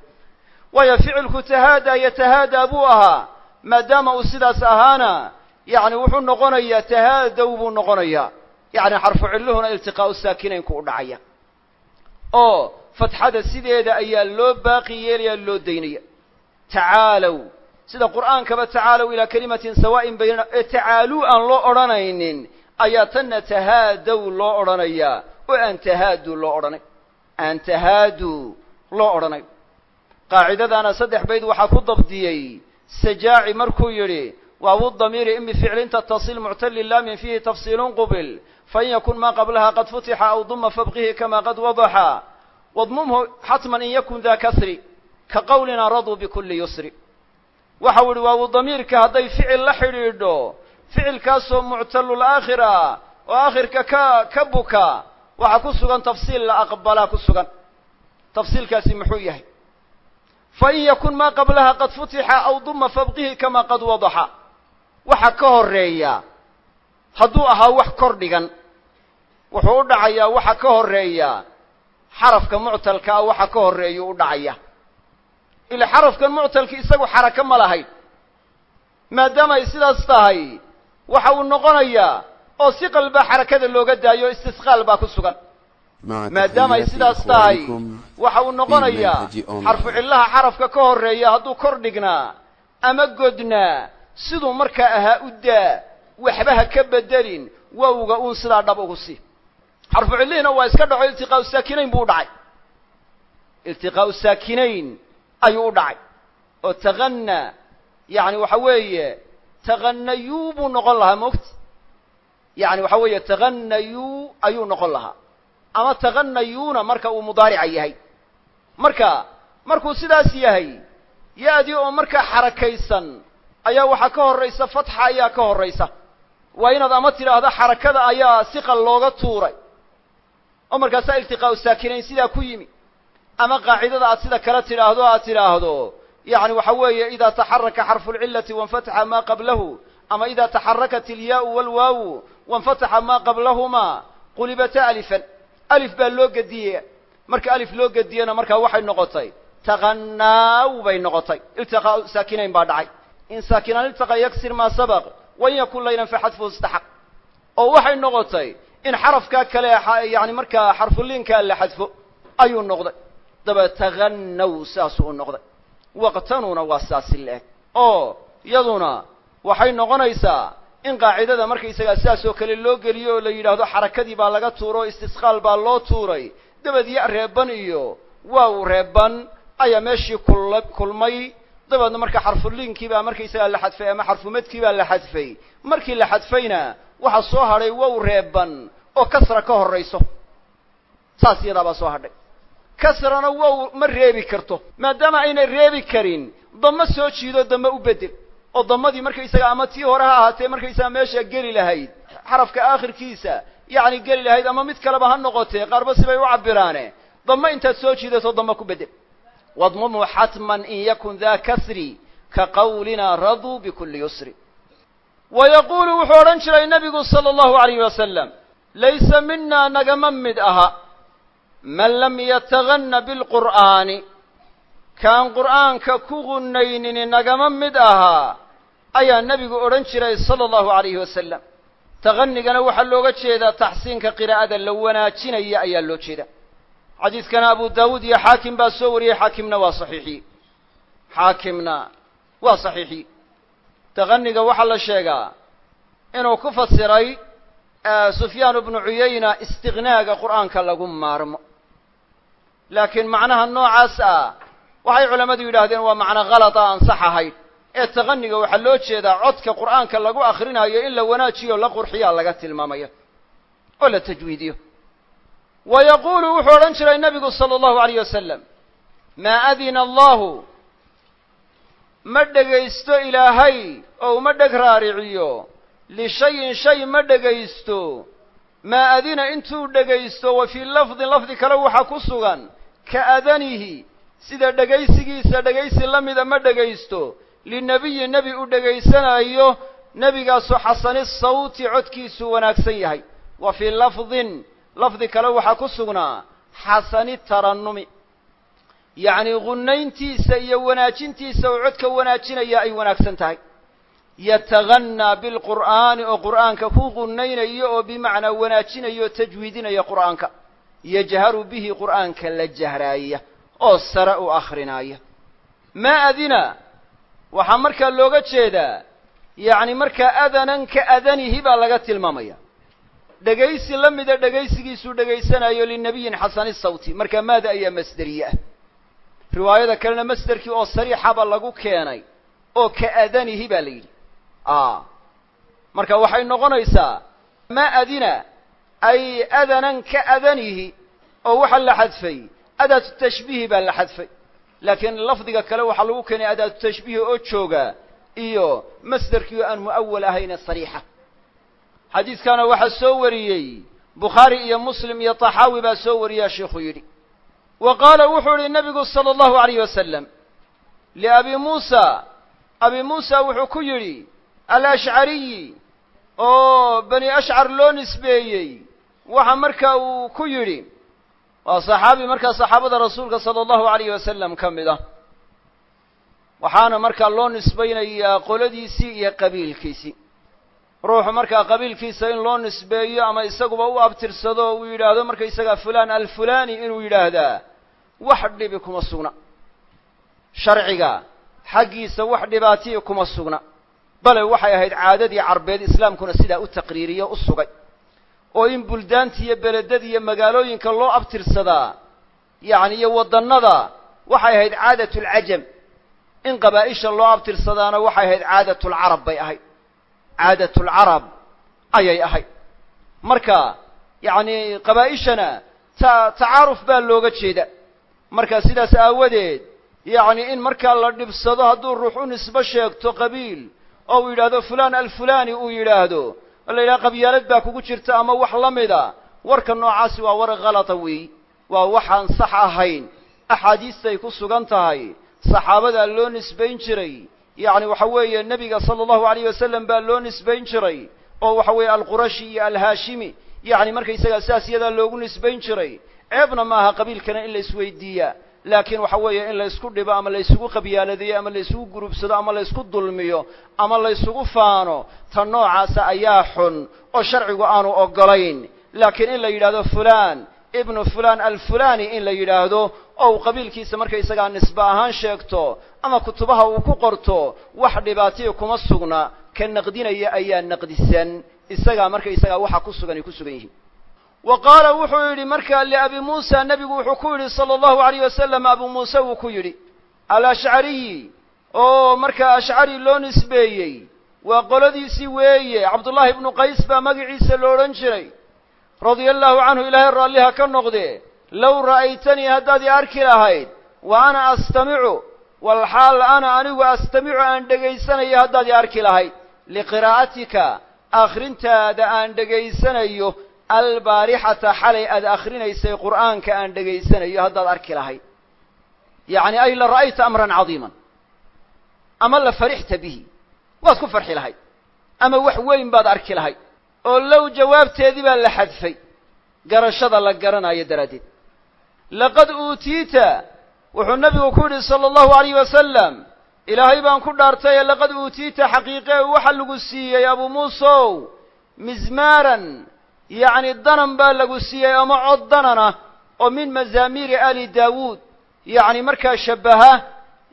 waayo ficilku tahaadaa yatahaadaa buu ahaa maadaama uu sidaas ahaana yacni wuxuu noqonayaa tahaadow buu noqonayaa yacni xarfu cilluhuna iltiqaa'u saakinaynku u dhacaya oo fatxada sideeda ayaa loo baaqi yeelaya loo daynaya tacaalow sida qur'aankaba tacaalow ilaa kelimatin sawaa'in bayna ee tacaaluu aan loo odhanaynin ayaa tanna tahaadow loo odhanayaa oo aan tahaadu loo odhanay aan tahaadu loo odhanay. Qaacidadaana saddex bayd waxaa ku dabdiyey. Sajaaci markuu yidhi waawu damiiri in bificlin tattasil muctali laamin fiihi tafsiilun qubil. Fain yakun maa qablaha qad futixa aw duma fabqihi kama qad wadaxa. Wadmumhu xatman in yakun daa kasri ka qawlina raduu bikulli yusri. Waxau yihi waawu damiirka hadday ficil la xidhiidho ficilkaasoo muctalul aakhir ah oo aakhirka ka ka buka waxaa ku sugan tafsiil la aqbalaa ku sugan. Tafsiilkaasi muxuu yahay. Fain yakun maa qablaha qad futixa aw duma fabqihi kama qad wadaxa. Waxa ka horreeya hadduu ahaa wax kor dhigan wuxuu u dhacayaa waxa ka horreeya xarafka muctalka ah waxa ka horeeyuu u dhacaya. Ila xarafkan muctalki isagu xaraka ma lahayn. Maadaama ay sidaas tahay waxa uu noqonayaa oo si qalbaa xarakada looga daayo istisqaal baa ku sugan. Maadaama ay sidaas tahay waxa uu noqonayaa xarfu cillaha xarafka ka horreeya hadduu kor dhignaa ama godnaa siduu markaa ahaa u daa waxba ha ka bedelin wawga uun sidaa dhab ugu sii. Xarfu cillihina waa iska dhaco iltiqaau saakinayn buu u dhacay. Iltiqaau saakinayn ayuu u dhacay. Oo taganna yani waxa weeye taganayuu buu noqon lahaa moogta yani waxa weeye taganayuu ayuu noqon lahaa. Ama taganayuuna marka uu mudaarica yahay. Marka markuu sidaas yahay ya-dii oo markaa xarakaysan ayaa waxaa ka horraysa fatxa ayaa ka horraysa. Waa inaad ama tidhaahdo xarakada ayaa siqal looga tuuray. Oo markaasaa iltiqaau saakinayn sidaa ku yimi. Ama qaacidada aad sida kale tidhaahdo aad tidhaahdo yani waxa weeye ida taxaraka xarfu lcilati wainfataxa ma qablahu ama ida taxarakat ilyaau walwaawu wainfataxa ma qablahuma qulibata alifan alif baa loo gediyey marka alif loo gediyena markaa waxay noqotay taqanaaw bay noqotay iltiqaau saakinayn baa dhacay in saakinaan iltaqa yaksir maa sabaq wain yakun laylan faxadfu istaxaq oo waxay noqotay in xarafkaa kale yani markaa xarfuliinkaa la xadfo ayuu noqday daba taganaw saasuu u noqday waqtanuuna waa saasi la-eg oo iyaduna waxay noqonaysaa in qaacidada markaysagaa sidaas oo kale loo geliyo oo la yidhaahdo xarakadii baa laga tuuro istisqaal baa loo tuuray dabad ya reeban iyo waaw reeban ayaa meeshii kul kulmay dabeedna marka xarfuliinkii baa markaysagaa la xadfay ama xarfumadkii baa la xadfay. Markii la xadfayna waxaa soo hadhay wow reeban oo kasra ka horrayso. Saas iyadaa baa soo hadhay. Kasrana wow ma reebi karto maadaama aynay reebi karin damo soo jiido dame u bedel oo damadii markaysaga ama tii hore ha ahaatee markaysaga meesha geli lahayd xarafka aakhirkiisa yacni geli lahayd ama mid kaleba ha noqotee qaarba sibay u cabiraane damo intaad soo jiidato damo ku bedel. Wadmumu xatman in yakun daa kasri ka qawlina raduu bikulli yusri. Wa yaquulu wuxuu odhan jiray nabigu sala allahu alayhi wasalam laysa mina nagama mid aha. Man lam yataganna bilqur'aani kaan qur'aanka ku gunaynini nagama mid ahaa ayaa nebigu odhan jiray sala allahu alayhi wasalam taganigana waxaa looga jeedaa taxsiinka qiraa'ada la wanaajinaya ayaa loo jeeda xadiidkana abu daawuud iyo xaakim baa soo wariyey xaakimna waa saxiixiyey xaakimna waa saxiixiyey taganiga waxaa la sheegaa inuu ku fasiray sufyaan bnu cuyayna istiqnaaga qur'aanka lagu maarmo. Laakiin macnaha noocaas ah waxay culammadu yidhaahdeen waa macno kalata aan sax ahayn ee taganiga waxaa loo jeedaa codka qur'aanka lagu akhrinayo in la wanaajiyo la qurxiyaa laga tilmaamayo oo la tajwiidiyo. Wa yaquulu wuxuu odhan jiray nabigu sala allahu alayh wasalam maa adina allahu ma dhegaysto ilaahay oo uma dheg raariciyo? Lishayin shay ma dhegaysto. Maa adina intuu dhegaysto wa fii lafdin lafdi kale waxaa ku sugan ka adanihi sida dhegaysigiisa dhegaysi la mida ma dhegaysto linabiyi nebi u dhegaysanayo nebigaasoo xasani sawti codkiisu wanaagsan yahay wa fii lafdin lafdi kale waxaa ku sugnaa xasani tarannumi yacni gunayntiisa iyo wanaajintiisa oo codka wanaajinaya ay wanaagsan tahay yatagannaa bilqur'aani oo qur'aanka ku gunaynayo oo bimacnaa wanaajinayo oo tajwiidinaya qur'aanka yajharu bihi qur'aanka la jahraaya oo sare u adina waxaa markaa looga jeedaa yacni markaa adanan ka adanihi baa laga tilmaamaya. Dhegaysi la mida dhegaysigiisuu dhegaysanayo linabiyin xasani sawti markaa maada ayaa masderiye ah. Riwaayada kalena masderkii oo sariixaba lagu keenay oo ka adanihi baa la yidhi. Marka waxay noqonaysaa ma adina ay adanan ka adanihi oo waxa la xadfay adaatu tashbiihi baa la xadfay laakiin lafdiga kale waxaa lagu keenay adaatu tashbiihi oo jooga iyo masderkii oo aan mu'awal ahayne sariixa. Xadiidkana waxaa soo wariyey bukhaari iyo muslim iyo taxaawi baa soo wariyaa sheikhu yidhi. Wa qaala wuxuu yihi nabigu sala allahu alayh wasalam liabi muusa abi muusa wuxuu ku yidhi alashcariyi oo bani ashcar loo nisbeeyey waxa marka uu ku yidhi waa saxaabi markaa saxaabada rasuulka sala allahu alayh wasalam ka mid ah. Waxaana markaa loo nisbaynayaa qoladiisii iyo qabiilkiisii. Ruuxu markaa qabiilkiisa in loo nisbeeyo ama isaguba u abtirsado uu yidhaahdo markaysagaa fulaan alfulani inuu yidhaahdaa wax dhibi kuma sugna. Sharciga xaggiisa wax dhibaatiya kuma sugna. Bale waxay ahayd caadadii carbeed islaamkuna sidaa u taqriiriyo u sugay oo in buldaanta iyo beledada iyo magaalooyinka loo abtirsadaa yacni iyo waddannada waxay ahayd caadatulcajam in qabaa'isha loo abtirsadaana waxay ahayd caadatulcarab bay ahayd. Caadatulcarab ayay ahayd. Marka yacni qabaa'ishana ta tacaaruf baa looga jeeda marka sidaas aawadeed yacni in markaa la dhibsado hadduu ruux u nisbo sheegto qabiil oo uu yidhaahdo fulaan alfulani uu yidhaahdo oo la yidhaha qabyaalad baa kugu jirta ama wax la mida. Warka noocaasi waa war khalata weey waa waxaan sax ahayn. Axaadiistay ku sugan tahay. Saxaabadaa loo nisbayn jiray. Yacni waxa weeye nebiga sala allahu alayh wasalam baa loo nisbayn jiray. Oo waxa weeye alqurashi iyo alhaashimi yacni markaysagaa sidaas iyadaa loogu nisbayn jiray. Ceebna maaha qabiilkana in la isweydiiyaa laakiin waxa weeye in la ysku dhibo ama la ysugu qabyaaladeeyo ama la ysugu gurubsado ama la ysku dulmiyo ama la ysugu faano ta noocaasa ayaa xun oo sharcigu aanu oggolayn. Laakiin in la yidhahdo fulaan ibnu fulaan alfulani in la yidhaahdo oo uu qabiilkiisa markaysagaa nisbe ahaan sheegto ama kutubaha uu ku qorto wax dhibaatiya kuma sugna ka naqdinaya ayaa naqdisan. Isagaa markaysagaa waxa ku sugan ay ku sugan yihiin wa qaala wuxuu yidhi marka liabi muusa nebigu wuxuu ku yidhi sala allahu alayh wasalam abu muuse wuu ku yidhi alashcariyi oo markaa ashcari loo nisbeeyey waa qoladiisii weeye. Cabdullaahi ibnu qays baa magaciisa lo odhan jiray. Radia allahu canhu ilaahay raalliha ka noqdee low ra'aytanii haddaad i arki lahayd wa ana astamicu walxaal ana anigu astamicu aan dhegaysanayo haddaad i arki lahayd. Liqiraa'atika akhrintaada aan dhegaysanayo albaarixata xalay aad akhrinaysay qur'aanka aan dhegaysanayo haddaad arki lahayd yacni ay la ra'ayta amran cadiiman? Ama la farixta bihi? Waad ku farxi lahayd. Ama wax weyn baad arki lahayd? Oo low jawaabteedii baa la xadfay. Garashada la garanayo daraaddeed. Laqad uutiita wuxuu nabigu ku yidhi sala allahu alayh wasalam ilaahay baan ku dhaartaye laqad uutiita xaqiiqe waxa lagu siiyey abu muusow mizmaaran yacni danan baa lagu siiyey ama cod danana oo min mazaamiiri ali daawuud. Yacni markaa shabbaha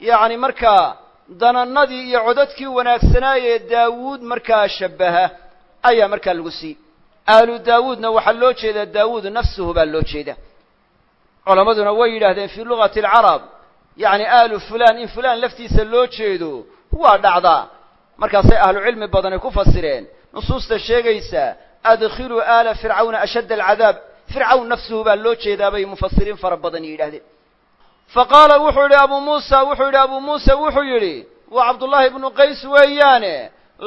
yacni markaa danannadii iyo codadkii wanaagsanaaye daawuud markaa shabbaha ayaa markaa lagu siiyey. Aalu daawuudna waxaa loo jeedaa daawuud nafsuhu baa loo jeeda culammaduna way yidhaahdeen fii lugati alcarab yacni aalu fulaan in fulaan laftiisa loo jeedo waa dhacdaa. Markaasay ahlucilmi badani ku fasireen. Nusuusta sheegaysa adkhiluu aala fircawna ashadda alcadaab. Fircawn nafsuhu baa loo jeedaa bay mufasiriin fara badan yidhahdeen fa qaala wuxuu yidhi abu muusa wuxuu yidhi abu muuse wuxuu yidhi waa cabdullaahi ibnu qays weeyaane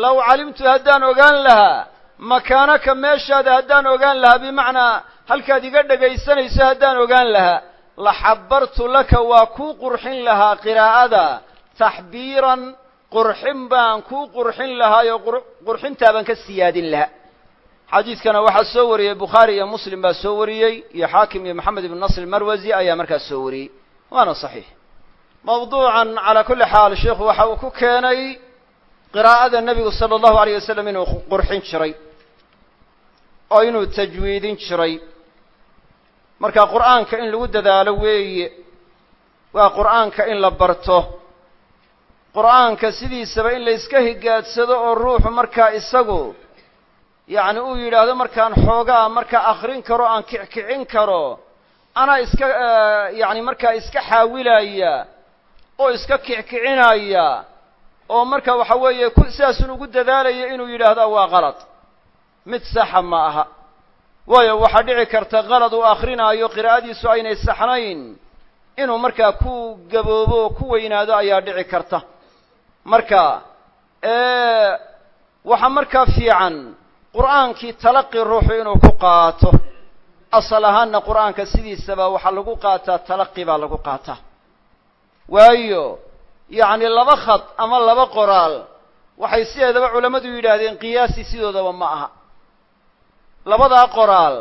low calimtu haddaan ogaan lahaa makaanaka meeshaada haddaan ogaan lahaa bimacnaa halkaad iga dhegaysanayso haddaan ogaan lahaa la xabbartu laka waa kuu qurxin lahaa qiraa'ada taxbiiran qurxin baan kuu qurxin lahaayoo qurxintaabaan ka siyaadin lahaa xadiidkana waxaa soo wariyey bukhaari iyo muslim baa soo wariyey iyo xaakim iyo maxamed ibn nasr marwasi ayaa markaas soo wariyey. Waana saxiix. Mawduucan calaa kulli xaal sheikhu waxa uu ku keenay qiraa'ada nebigu sala allahu alayh wasalam inuu qurxin jiray oo inuu tajwiidin jiray. Marka qur'aanka in lagu dadaalo weeye waa qur'aanka in la barto. Qur'aanka sidiisaba in la iska higaadsado oo ruuxu markaa isagu yacni uu yidhaahdo markaan xoogaa markaa akrin karo aan kickicin karo anaa iska yacni markaa iska xaawilaya oo iska kickicinaya oo marka waxa weeye ku sidaasun ugu dadaalaya inuu yidhaahda waa qalad mid saxa ma aha. Waayo waxaa dhici karta qalad uu akrinaayo qiraa'adiisu aynay saxnayn inuu markaa ku gaboobo oo ku weynaado ayaa dhici karta. Marka waxaa markaa fiican qur'aankii talaqi ruuxu inuu ku qaato. Asal ahaanna qur'aanka sidiisaba waxaa lagu qaataa talaqi baa lagu qaataa. Waayo yacni laba khad ama laba qoraal waxay sideedaba culammadu yidhaahdeen qiyaasi sidoodaba ma aha. Labadaa qoraal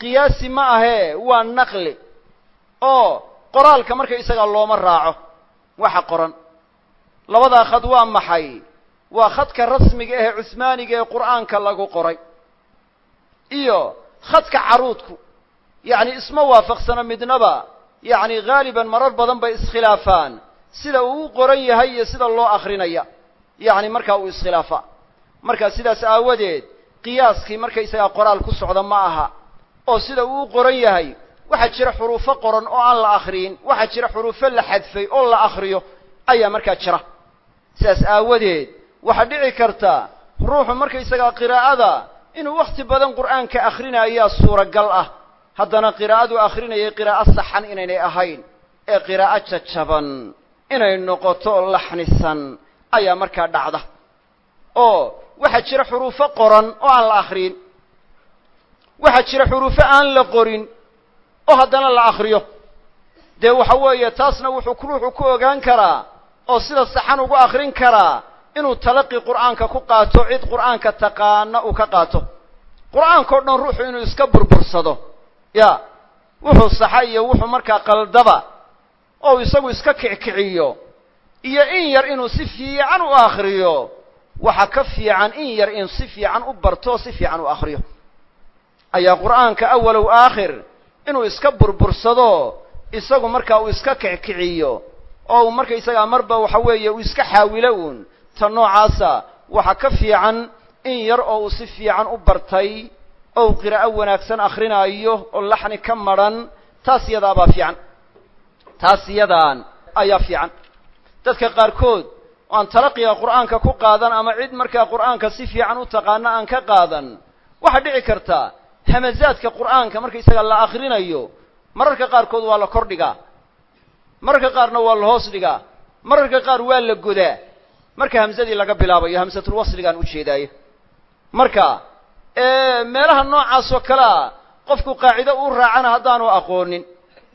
qiyaasi ma ahee waa naqli. Oo qoraalka marka isagaa looma raaco waxa qoran. Labadaa khad waa maxay waa khadka rasmiga ahee cusmaaniga ee qur'aanka lagu qoray. Iyo khadka caruudku. Yacni isma waafaqsano midnaba. Yacni haaliban marar badan bay iskhilaafaan. Sida uu u qoran yahay iyo sida loo akrinaya yacni markaa uu iskhilaafaa marka sidaas aawadeed qiyaaskii markaysagaa qoraal ku socda ma aha. Oo sida uu u qoran yahay waxaa jira xuruufo qoran oo aan la akriyin waxaa jira xuruufo la xadfay oo la akriyo ayaa markaa jira. Sidaas aawadeed waxaa dhici karta ruuxu markaysagaa qiraa'ada inuu wakhti badan qur'aanka akhrinayaa suuragal ah. Haddana qiraa'adu akrinayay qiraa'o saxan inaynay ahayn ee qiraa'o jajaban inay noqoto laxnisan ayaa markaa dhacda. Oo waxaa jira xuruufo qoran oo aan la akriyin waxaa jira xuruufo aan la qorin oo haddana la akriyo dee waxa weeye taasna wuxuu ruuxu ku ogaan karaa oo sida saxan ugu akrin karaa inuu talaqi qur'aanka ku qaato cid qur'aanka taqaana uu ka qaato. Qur'aankao dhan ruuxu inuu iska burbursado. Ya wuxuu saxa iyo wuxuu markaa qaldaba oo isagu iska kickiciyo. Iyo in yar inuu si fiican u akriyo waxa ka fiican in yar in si fiican u barto o si fiican u akriyo ayaa qur'aanka awalow aakhir inuu iska burbursado isagu markaa uu iska kickiciyo. Oo uu markaysagaa marba waxa weeye uu iska xaawilo uun ta noocaasa waxa ka fiican in yar oo uu si fiican u bartay oo uu qiraa'o wanaagsan akrinaayo oo laxni ka madran taas iyadaabaa fiican. Taas iyadaan ayaa fiican. Dadka qaarkood aan talaqiga qur'aanka ku qaadan ama cid markaa qur'aanka si fiican u taqaana aan ka qaadan waxaa dhici karta hamazaadka qur'aanka markaysaga la akrinayo mararka qaarkood waa la kor dhigaa mararka qaarna waa la hoos dhigaa. Mararka qaar waa la godaa marka hamsadii laga bilaabayo hamsatulwasligaan ujeedaayo marka meelaha noocaas oo kale a qofku qaacido uu raacana haddaanu aqoonin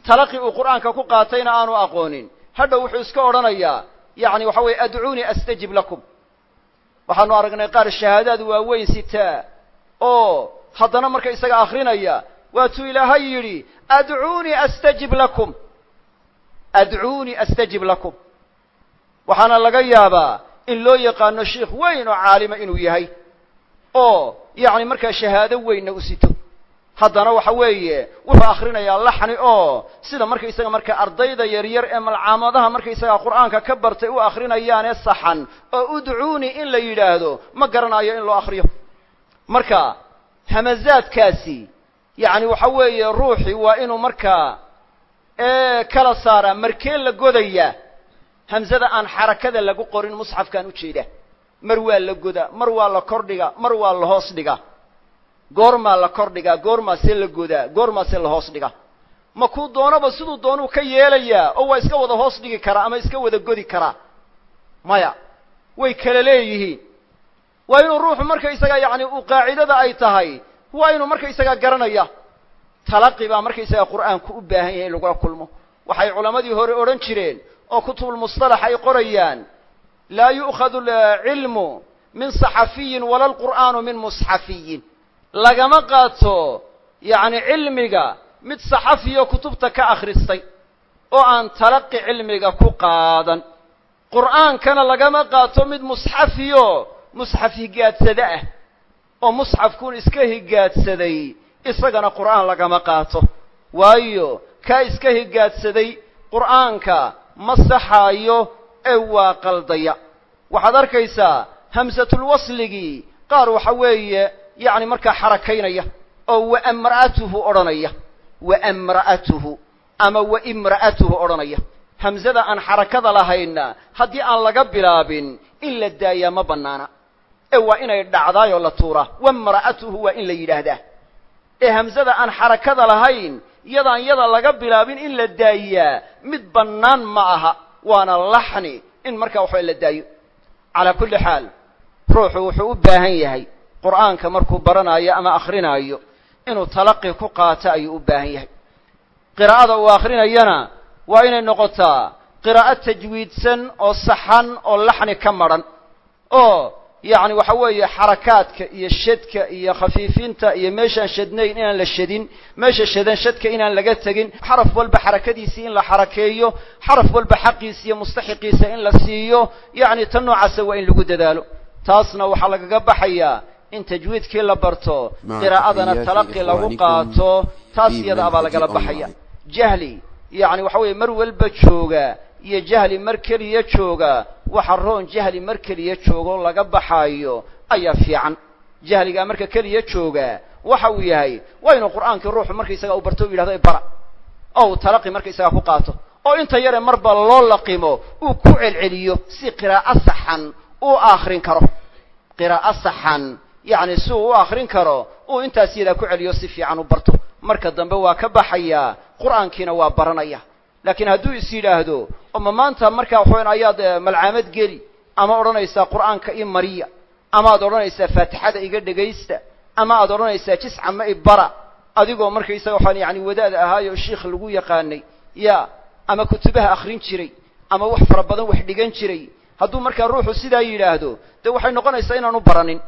talaqi uu qur'aanka ku qaatayna aanu aqoonin hadha wuxuu iska odhanayaa yacni waxa weeye adcuunii astajib lakum. Waxaanu aragnay qaar shahaadaad waaweyn sitaa oo haddana marka isaga akrinaya waatuu ilaahay yidhi adcuunii astajib lakum. Adcuunii astajib lakum. Waxaana laga yaabaa in loo yaqaano sheikh weyn oo caalima inuu yahay oo yacni markaa shahaado weynna u sito. Haddana waxa weeye wuxuu akrinayaa laxni oo sida markaysaga marka ardayda yaryar ee malcaamadaha markaysaga qur'aanka ka bartay u akrinayaane saxan oo udcuunii in la yidhaahdo ma garanayo in loo akriyo marka hamazaadkaasi yacni waxa weeye ruuxii waa inuu markaa kala saaraa markee la godaya hamzada aan xarakada lagu qorin musxafkaan ujeeda mar waa la godaa mar waa la kor dhigaa mar waa la hoos dhigaa goormaa la kor dhigaa goormaasee la godaa goormaasee la hoos dhigaa ma kuu doonaba siduu doonuu ka yeelayaa oo waa iska wada hoos dhigi karaa ama iska wada godi karaa maya way kala leeyihiin. Waa inuu ruuxu markaysaga yacni uu qaacidada ay tahay waa inuu markaysaga garanaya. Talaqi baa markaysaga qur'aanku u baahan yahay in lagula kulmo. Waxay culammadii hore odhan jireen oo kutubulmusطalax ay qorayaan laa yu'khadu cilmu min صaxafiyin wala alqur'aanu min musxafiyin. Lagama qaato yacni cilmiga mid saxafiyo kutubta ka akhristay oo aan talaqi cilmiga ku qaadan. Qur'aankana lagama qaato mid musxafiyo musxaf higaadsada ah oo musxafkuun iska higaadsaday isagana qur'aan lagama qaato. Waayo kaa iska higaadsaday qur'aanka ma saxaayo ee waa qaldaya. Waxaad arkaysaa hamsatulwasligii qaar waxa weeye yacni markaa xarakaynaya oo wa amra'atuhu odhanaya. Wa amra'atuhu ama wa imra'atuhu odhanaya. Hamsada aan xarakada lahayna haddii aan laga bilaabin in la daayaa ma bannaana. Ee waa inay dhacdaayoo la tuuraa wamra'atuhu waa in la yidhaahdaa. Ee hamsada aan xarakada lahayn yadaan yada laga bilaabin in la daayaa mid bannaan ma aha waana laxni in markaa waxba la daayo. Calaa kulli xaal ruuxu wuxuu u baahan yahay qur'aanka markuu baranaayo ama akrinaayo inuu talaqi ku qaato ayuu u baahan yahay. Qiraa'ada uu akrinayana waa inay noqotaa qiraa'o tajwiidsan oo saxan oo laxni ka madran oo yacni waxa weeye xarakaadka iyo shadka iyo khafiifinta iyo meeshaan shadnayn inaan la shadin meesha shadan shadka inaan laga tegin xaraf walba xarakadiisii in la xarakeeyo xaraf walba xaqiisa iyo mustaxiqiisa in la siiyo yacni tan noocaasa waa in lagu dadaalo. Taasna waxaa lagaga baxayaa in tajwiidkii la barto qiraa'adana talaqi lagu qaato taas iyada abaa lagala baxaya jahli yacni waxa weeye mar walba jooga iyo jahli mar keliya jooga waxa roon jahli mar keliya joogo laga baxaayo ayaa fiican. Jahligaa marka keliya jooga waxa uu yahay waa inuu qur'aankii ruuxu markaysaga u barto u yidhahdo bara oo uu talaqi markaysagaa ku qaato. Oo inta yare marba loo laqimo uu ku celceliyo si qiraa'o saxan uu akrin karo. Qiraa'o saxan yacni si uu u akrin karo uu intaas yadaa ku celiyo si fiican u barto. Marka dambe waa ka baxayaa qur'aankiina waa baranaya laakiin hadduu is yidhaahdo oma maanta markaa waxaweyan ayaad malcaamad geli ama odhanaysaa qur'aanka i mariya ama aad odhanaysaa faatixada iga dhegaysta ama aad odhanaysaa jisca ma i bara adigoo markaysaga waxaan yani wadaad ahaayo shiikh lagu yaqaanay ya ama kutubaha akrin jiray ama wax fara badan wax dhigan jiray hadduu markaa ruuxu sidaa yidhaahdo dee waxay noqonaysaa inaanu baranin.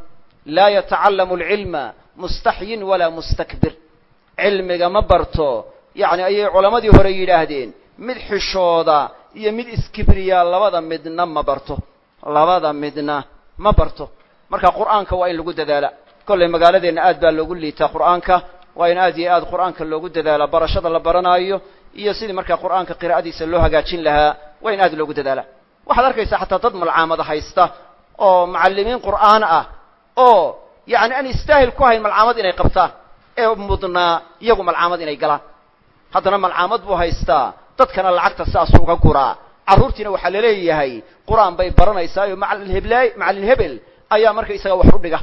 Laa yatacallamu alcilma mustaxyin walaa mustakbir. Cilmiga ma barto yacni ayay culammadii hore yidhaahdeen mid xishooda iyo mid iskibriyaa labada midna ma barto. Labada midna ma barto. Marka qur'aanka waa in lagu dadaala. Kollay magaaladeenna aad baa loogu liitaa qur'aanka. Waa in aad iyo aad qur'aanka loogu dadaala barashada la baranaayo iyo sidii markaa qur'aanka qiraa'adiisa loo hagaajin lahaa waa in aad loogu dadaala. Waxaad arkaysaa xataa dad malcaamada haysta oo macallimiin qur'aan ah oo yacni aan istaahil ku hayn malcaamad inay qabtaan ee mudnaa iyagu malcaamad inay galaan. Haddana malcaamad buu haystaa dadkana lacagta saasuu uga guraa. Carruurtiina waxaa la leeyahay qur'aan bay baranaysaayo macallinheblaay macallin hebel ayaa markaysaga wax u dhiga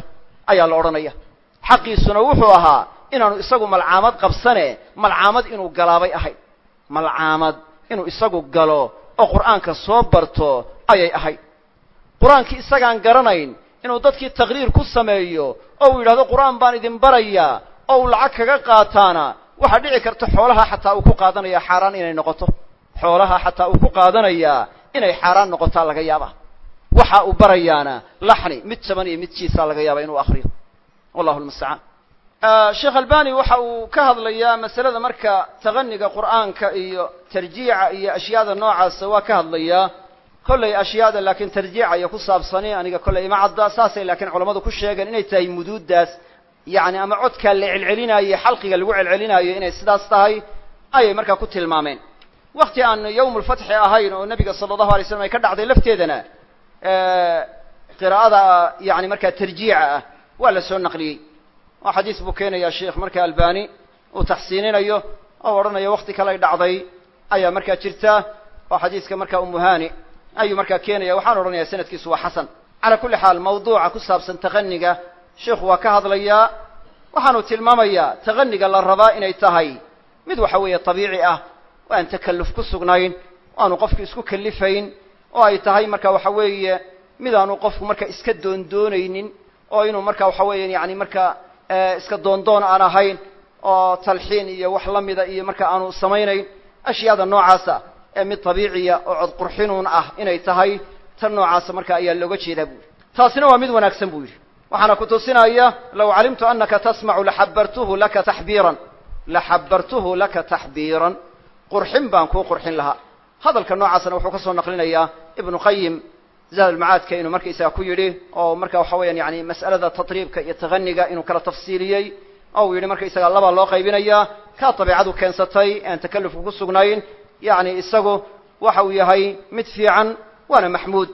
ayaa la odhanaya. Xaqiisuna wuxuu ahaa inaanu isagu malcaamad qabsane malcaamad inuu galaabay ahayd malcaamad inuu isagu galo oo qur'aanka soo barto ayay ahayd qur'aankii isagaan garanayn inuu dadkii taqriir ku sameeyo oo uu yidhahdo qur'aan baan idin barayaa oo uu lacag kaga qaataana waxaa dhici karta xoolaha xataa uu ku qaadanaya xaaraan inay noqoto. Xoolaha xataa uu ku qaadanayaa inay xaaraan noqotaa laga yaaba. Waxa uu barayaana laxni mid jaban iyo mid jiisaa laga yaaba inuu akriyo wallahu lmustacaan sheekh albani waxa uu ka hadlayaa masalada marka taqaniga qur'aanka iyo tarjiica iyo ashyaada noocaasa waa ka hadlayaa kollay ashyaada laakiin tarjiica iyo ku saabsani aniga kollay ima cadda saasay laakiin culammadu ku sheegeen inay tahay muduuddaas yacni ama codkaa la celcelinaayo xalqiga lagu celcelinaayo inay sidaas tahay ayay markaa ku tilmaameen. Wakti aan yawmulfatxi ahayn oo nebiga sala allahu alay slam ay ka dhacday lafteedana qiraa'ada yani markaa tarjiica ah waa la soo naqliyey. Oo xadiis buu keenayaa sheikh marka albani uu taxsiininayo oo odhanayo wakti kaley dhacday ayaa markaa jirta oo xadiiska markaa umuhani ayuu markaa keenaya waxaan odhanaya sanadkiisu waa xasan. Calaa kulli xaal mawduuca ku saabsan taqaniga sheikhu waa ka hadlayaa waxaanu tilmaamayaa taqaniga la rabaa inay tahay. Mid waxa weeye tabiici ah oo aan takalluf ku sugnayn o aanu qofku isku kalifayn oo ay tahay marka waxa weeye mid aanu qofku marka iska doondoonaynin oo inuu marka waxa weeya yani marka iska doondoon aan ahayn oo talxiin iyo wax la mida iyo marka aanu samaynayn. Ashyaada noocaasa ee mid tabiiciya oo cod qurxinuun ah inay tahay tan noocaasa marka ayaa looga jeedaa bu yidhi. Taasina waa mid wanaagsan buu yidhi waxaana ku tusinaya law calimtu anaka tasmacu laxabartuhu laka taxbiiran. Laxabartuhu laka taxbiiran. Qurxin baan kuu qurxin lahaa. Hadalka noocaasna wuxuu ka soo naqlinayaa ibnu qayim zaadulmacaadka inuu markaysaga ku yidhi oo marka waxa weeyaan yani mas'alada tatriibka iyo taganiga inuu kala tafsiiliyey oo uu yidhi markaysaga labaa loo qaybinayaa kaa dabiicadu keensatay aan takallufka ku sugnayn yacni isagu waxa uu yahay mid fiican waana maxmuud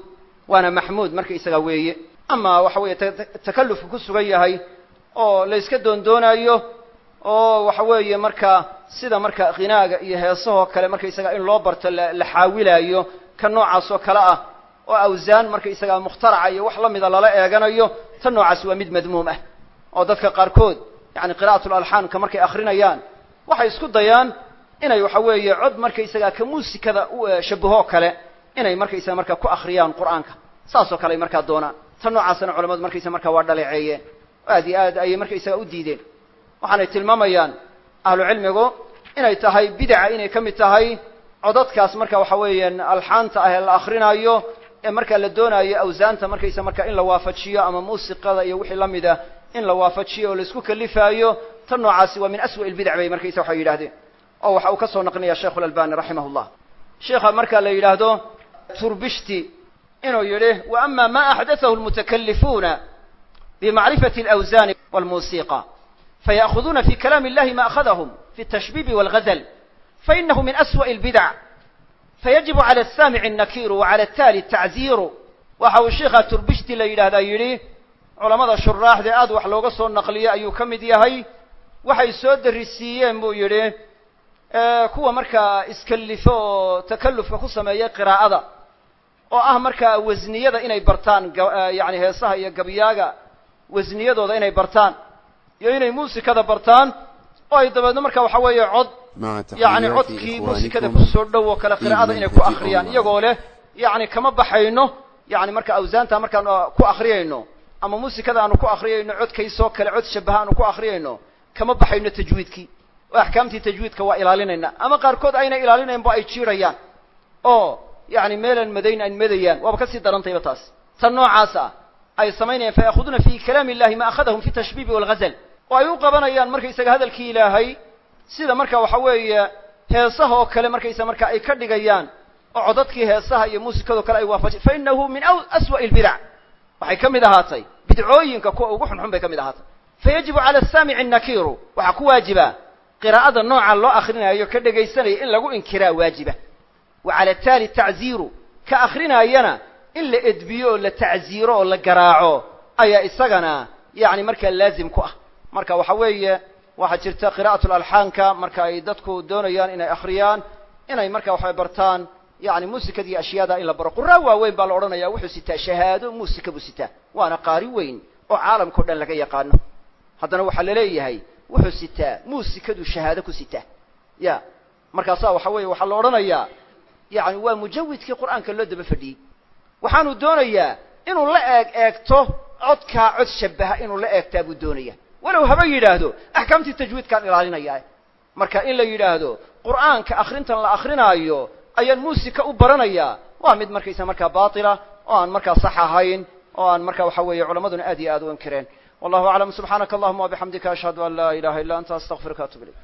waana maxmuud markaysaga weeye ama waxa weeye takallufku ku sugan yahay oo la yska doondoonayo oo waxa weeye marka sida marka khinaaga iyo heesahoo kale markaysaga in loo barto la xaawilaayo ka noocaas oo kale ah oo awsaan markaysaga mukhtaraca iyo wax la mida lala eeganayo tan noocaasi waa mid madmuum ah. Oo dadka qaarkood yani qira'atul alxaanka markay akrinayaan waxay isku dayaan inay waxa weeye cod markaysaga ka muusikada u shabahoo kale inay markaysaga marka ku akriyaan qur'aanka. Saasoo kale ay markaa doonaan tan noocaasna culamadu markaysa markaa waa dhaleeceeyeen aad iyo aad ayay markaysaga u diideen. Waxaanay tilmaamayaan ahlu cilmigu inay tahay bidaca inay ka mid tahay codadkaas marka waxa weeyaan alxaanta ah ee la akrinaayo ee markaa la doonaayo awsaanta markaysa marka in la waafajiyo ama muusiqada iyo wixii la mida in la waafajiyo oo la isku kalifaayo tan noocaasi waa min aswa ilbidac bay markaysa waxay yidhahdeen oo waxa uu ka soo naqlinaya sheikhu lalbani raximah llah sheikha marka la yidhaahdo turbishti inuu yidhi wa ama ma axdathahu lmutakalifuuna bimacrifati alawsani walmuusiqa fayaأkhuduna fi kalaami اllahi ma akhadahum fi الtashbibi wاlgazl fainahu min aswaء اlbidac fayajibu calى الsamici الnakiru wacalى الtali الtacziru waxa uu sheikha turbishti la yidhahdaa yidhi culamada shuraaxda aad wax looga soo naqliyo ayuu ka mid yahay waxay soo darisiiyeen buu yidhi kuwa markaa iskalifo oo takallufka ku sameeya qiraa'ada oo ah markaa wasniyada inay bartaan yani heesaha iyo gabyaaga wasniyadooda inay bartaan iyo inay muusikada bartaan oo ay dabeedna marka waxa weeye cod yani codkii muusikada ku soo dhow oo kale qiraa'ada inay ku akriyaan iyagoo leh yani kama baxayno yani marka awsaanta markaan ku akriyayno ama muusikada aanu ku akriyayno codkaysoo kale cod shabaha aanu ku akriyayno kama baxayno tajwiidkii. Oo axkaamtii tajwiidka waa ilaalinayna. Ama qaarkood ayna ilaalinaynba ay jiirayaan. Oo yani meelan madayn ay madayaan waaba ka sii darantayba taas tan noocaas ah ay samaynayaan fayaakhuduuna fi kalaami illahi ma akhadahum fi tashbiibi walghazl oo ay u qabanayaan markaysaga hadalkii ilaahay sida marka waxa weeye heesaha oo kale markaysa marka ay ka dhigayaan oo codadkii heesaha iyo muusikado kale ay waafaji fa inahu min aswa'i albidac waxay ka mid ahaatay bidcooyinka kuwa ugu xunxun bay ka mid ahaatay fayajibu cala asaamici nakiru waxaa ku waajiba qiraa'ada nooca loo akrinayo ka dhegaysanaya in lagu inkiraa waajiba cala taali tacziiru ka akrinaayana in la edbiyo oo la tacziiro oo la garaaco ayaa isagana yani markaa laazim ku ah marka waxa weeye waxaa jirta qira'atu lalxaanka marka ay dadku doonayaan inay akriyaan inay marka waxay bartaan yani muusikada iyo ashyaada in la baro quraa waaweyn baa la odhanaya wuxuu sitaa shahaado muusika buu sitaa waana qaari weyn oo caalamkao dhan laga yaqaano haddana waxaa la leeyahay wuxuu sitaa muusikadu shahaado ku sitaa ya markaasaa waxa weeye waxaa la odhanayaa yani waa mujawidkii qur'aanka loo daba fadhiyey. Waxaanu doonayaa inuu la eeg eegto codkaa cod shabaha inuu la eegtaa buu doonaya walow haba yidhaahdo axkaamtii tajwiidkaan ilaalinaya marka in la yidhaahdo qur'aanka akrintan la akrinaayo ayaan muusika u baranayaa. Waa mid markaysa markaa baatila oo aan markaa sax ahayn oo aan marka waxa weeye culamaduna aad iyo aad u inkireen. Wallahu aclam subxaanaka allahuma wabixamdika ashhadu an laa ilaha illa anta astaqfiruka atub ilayk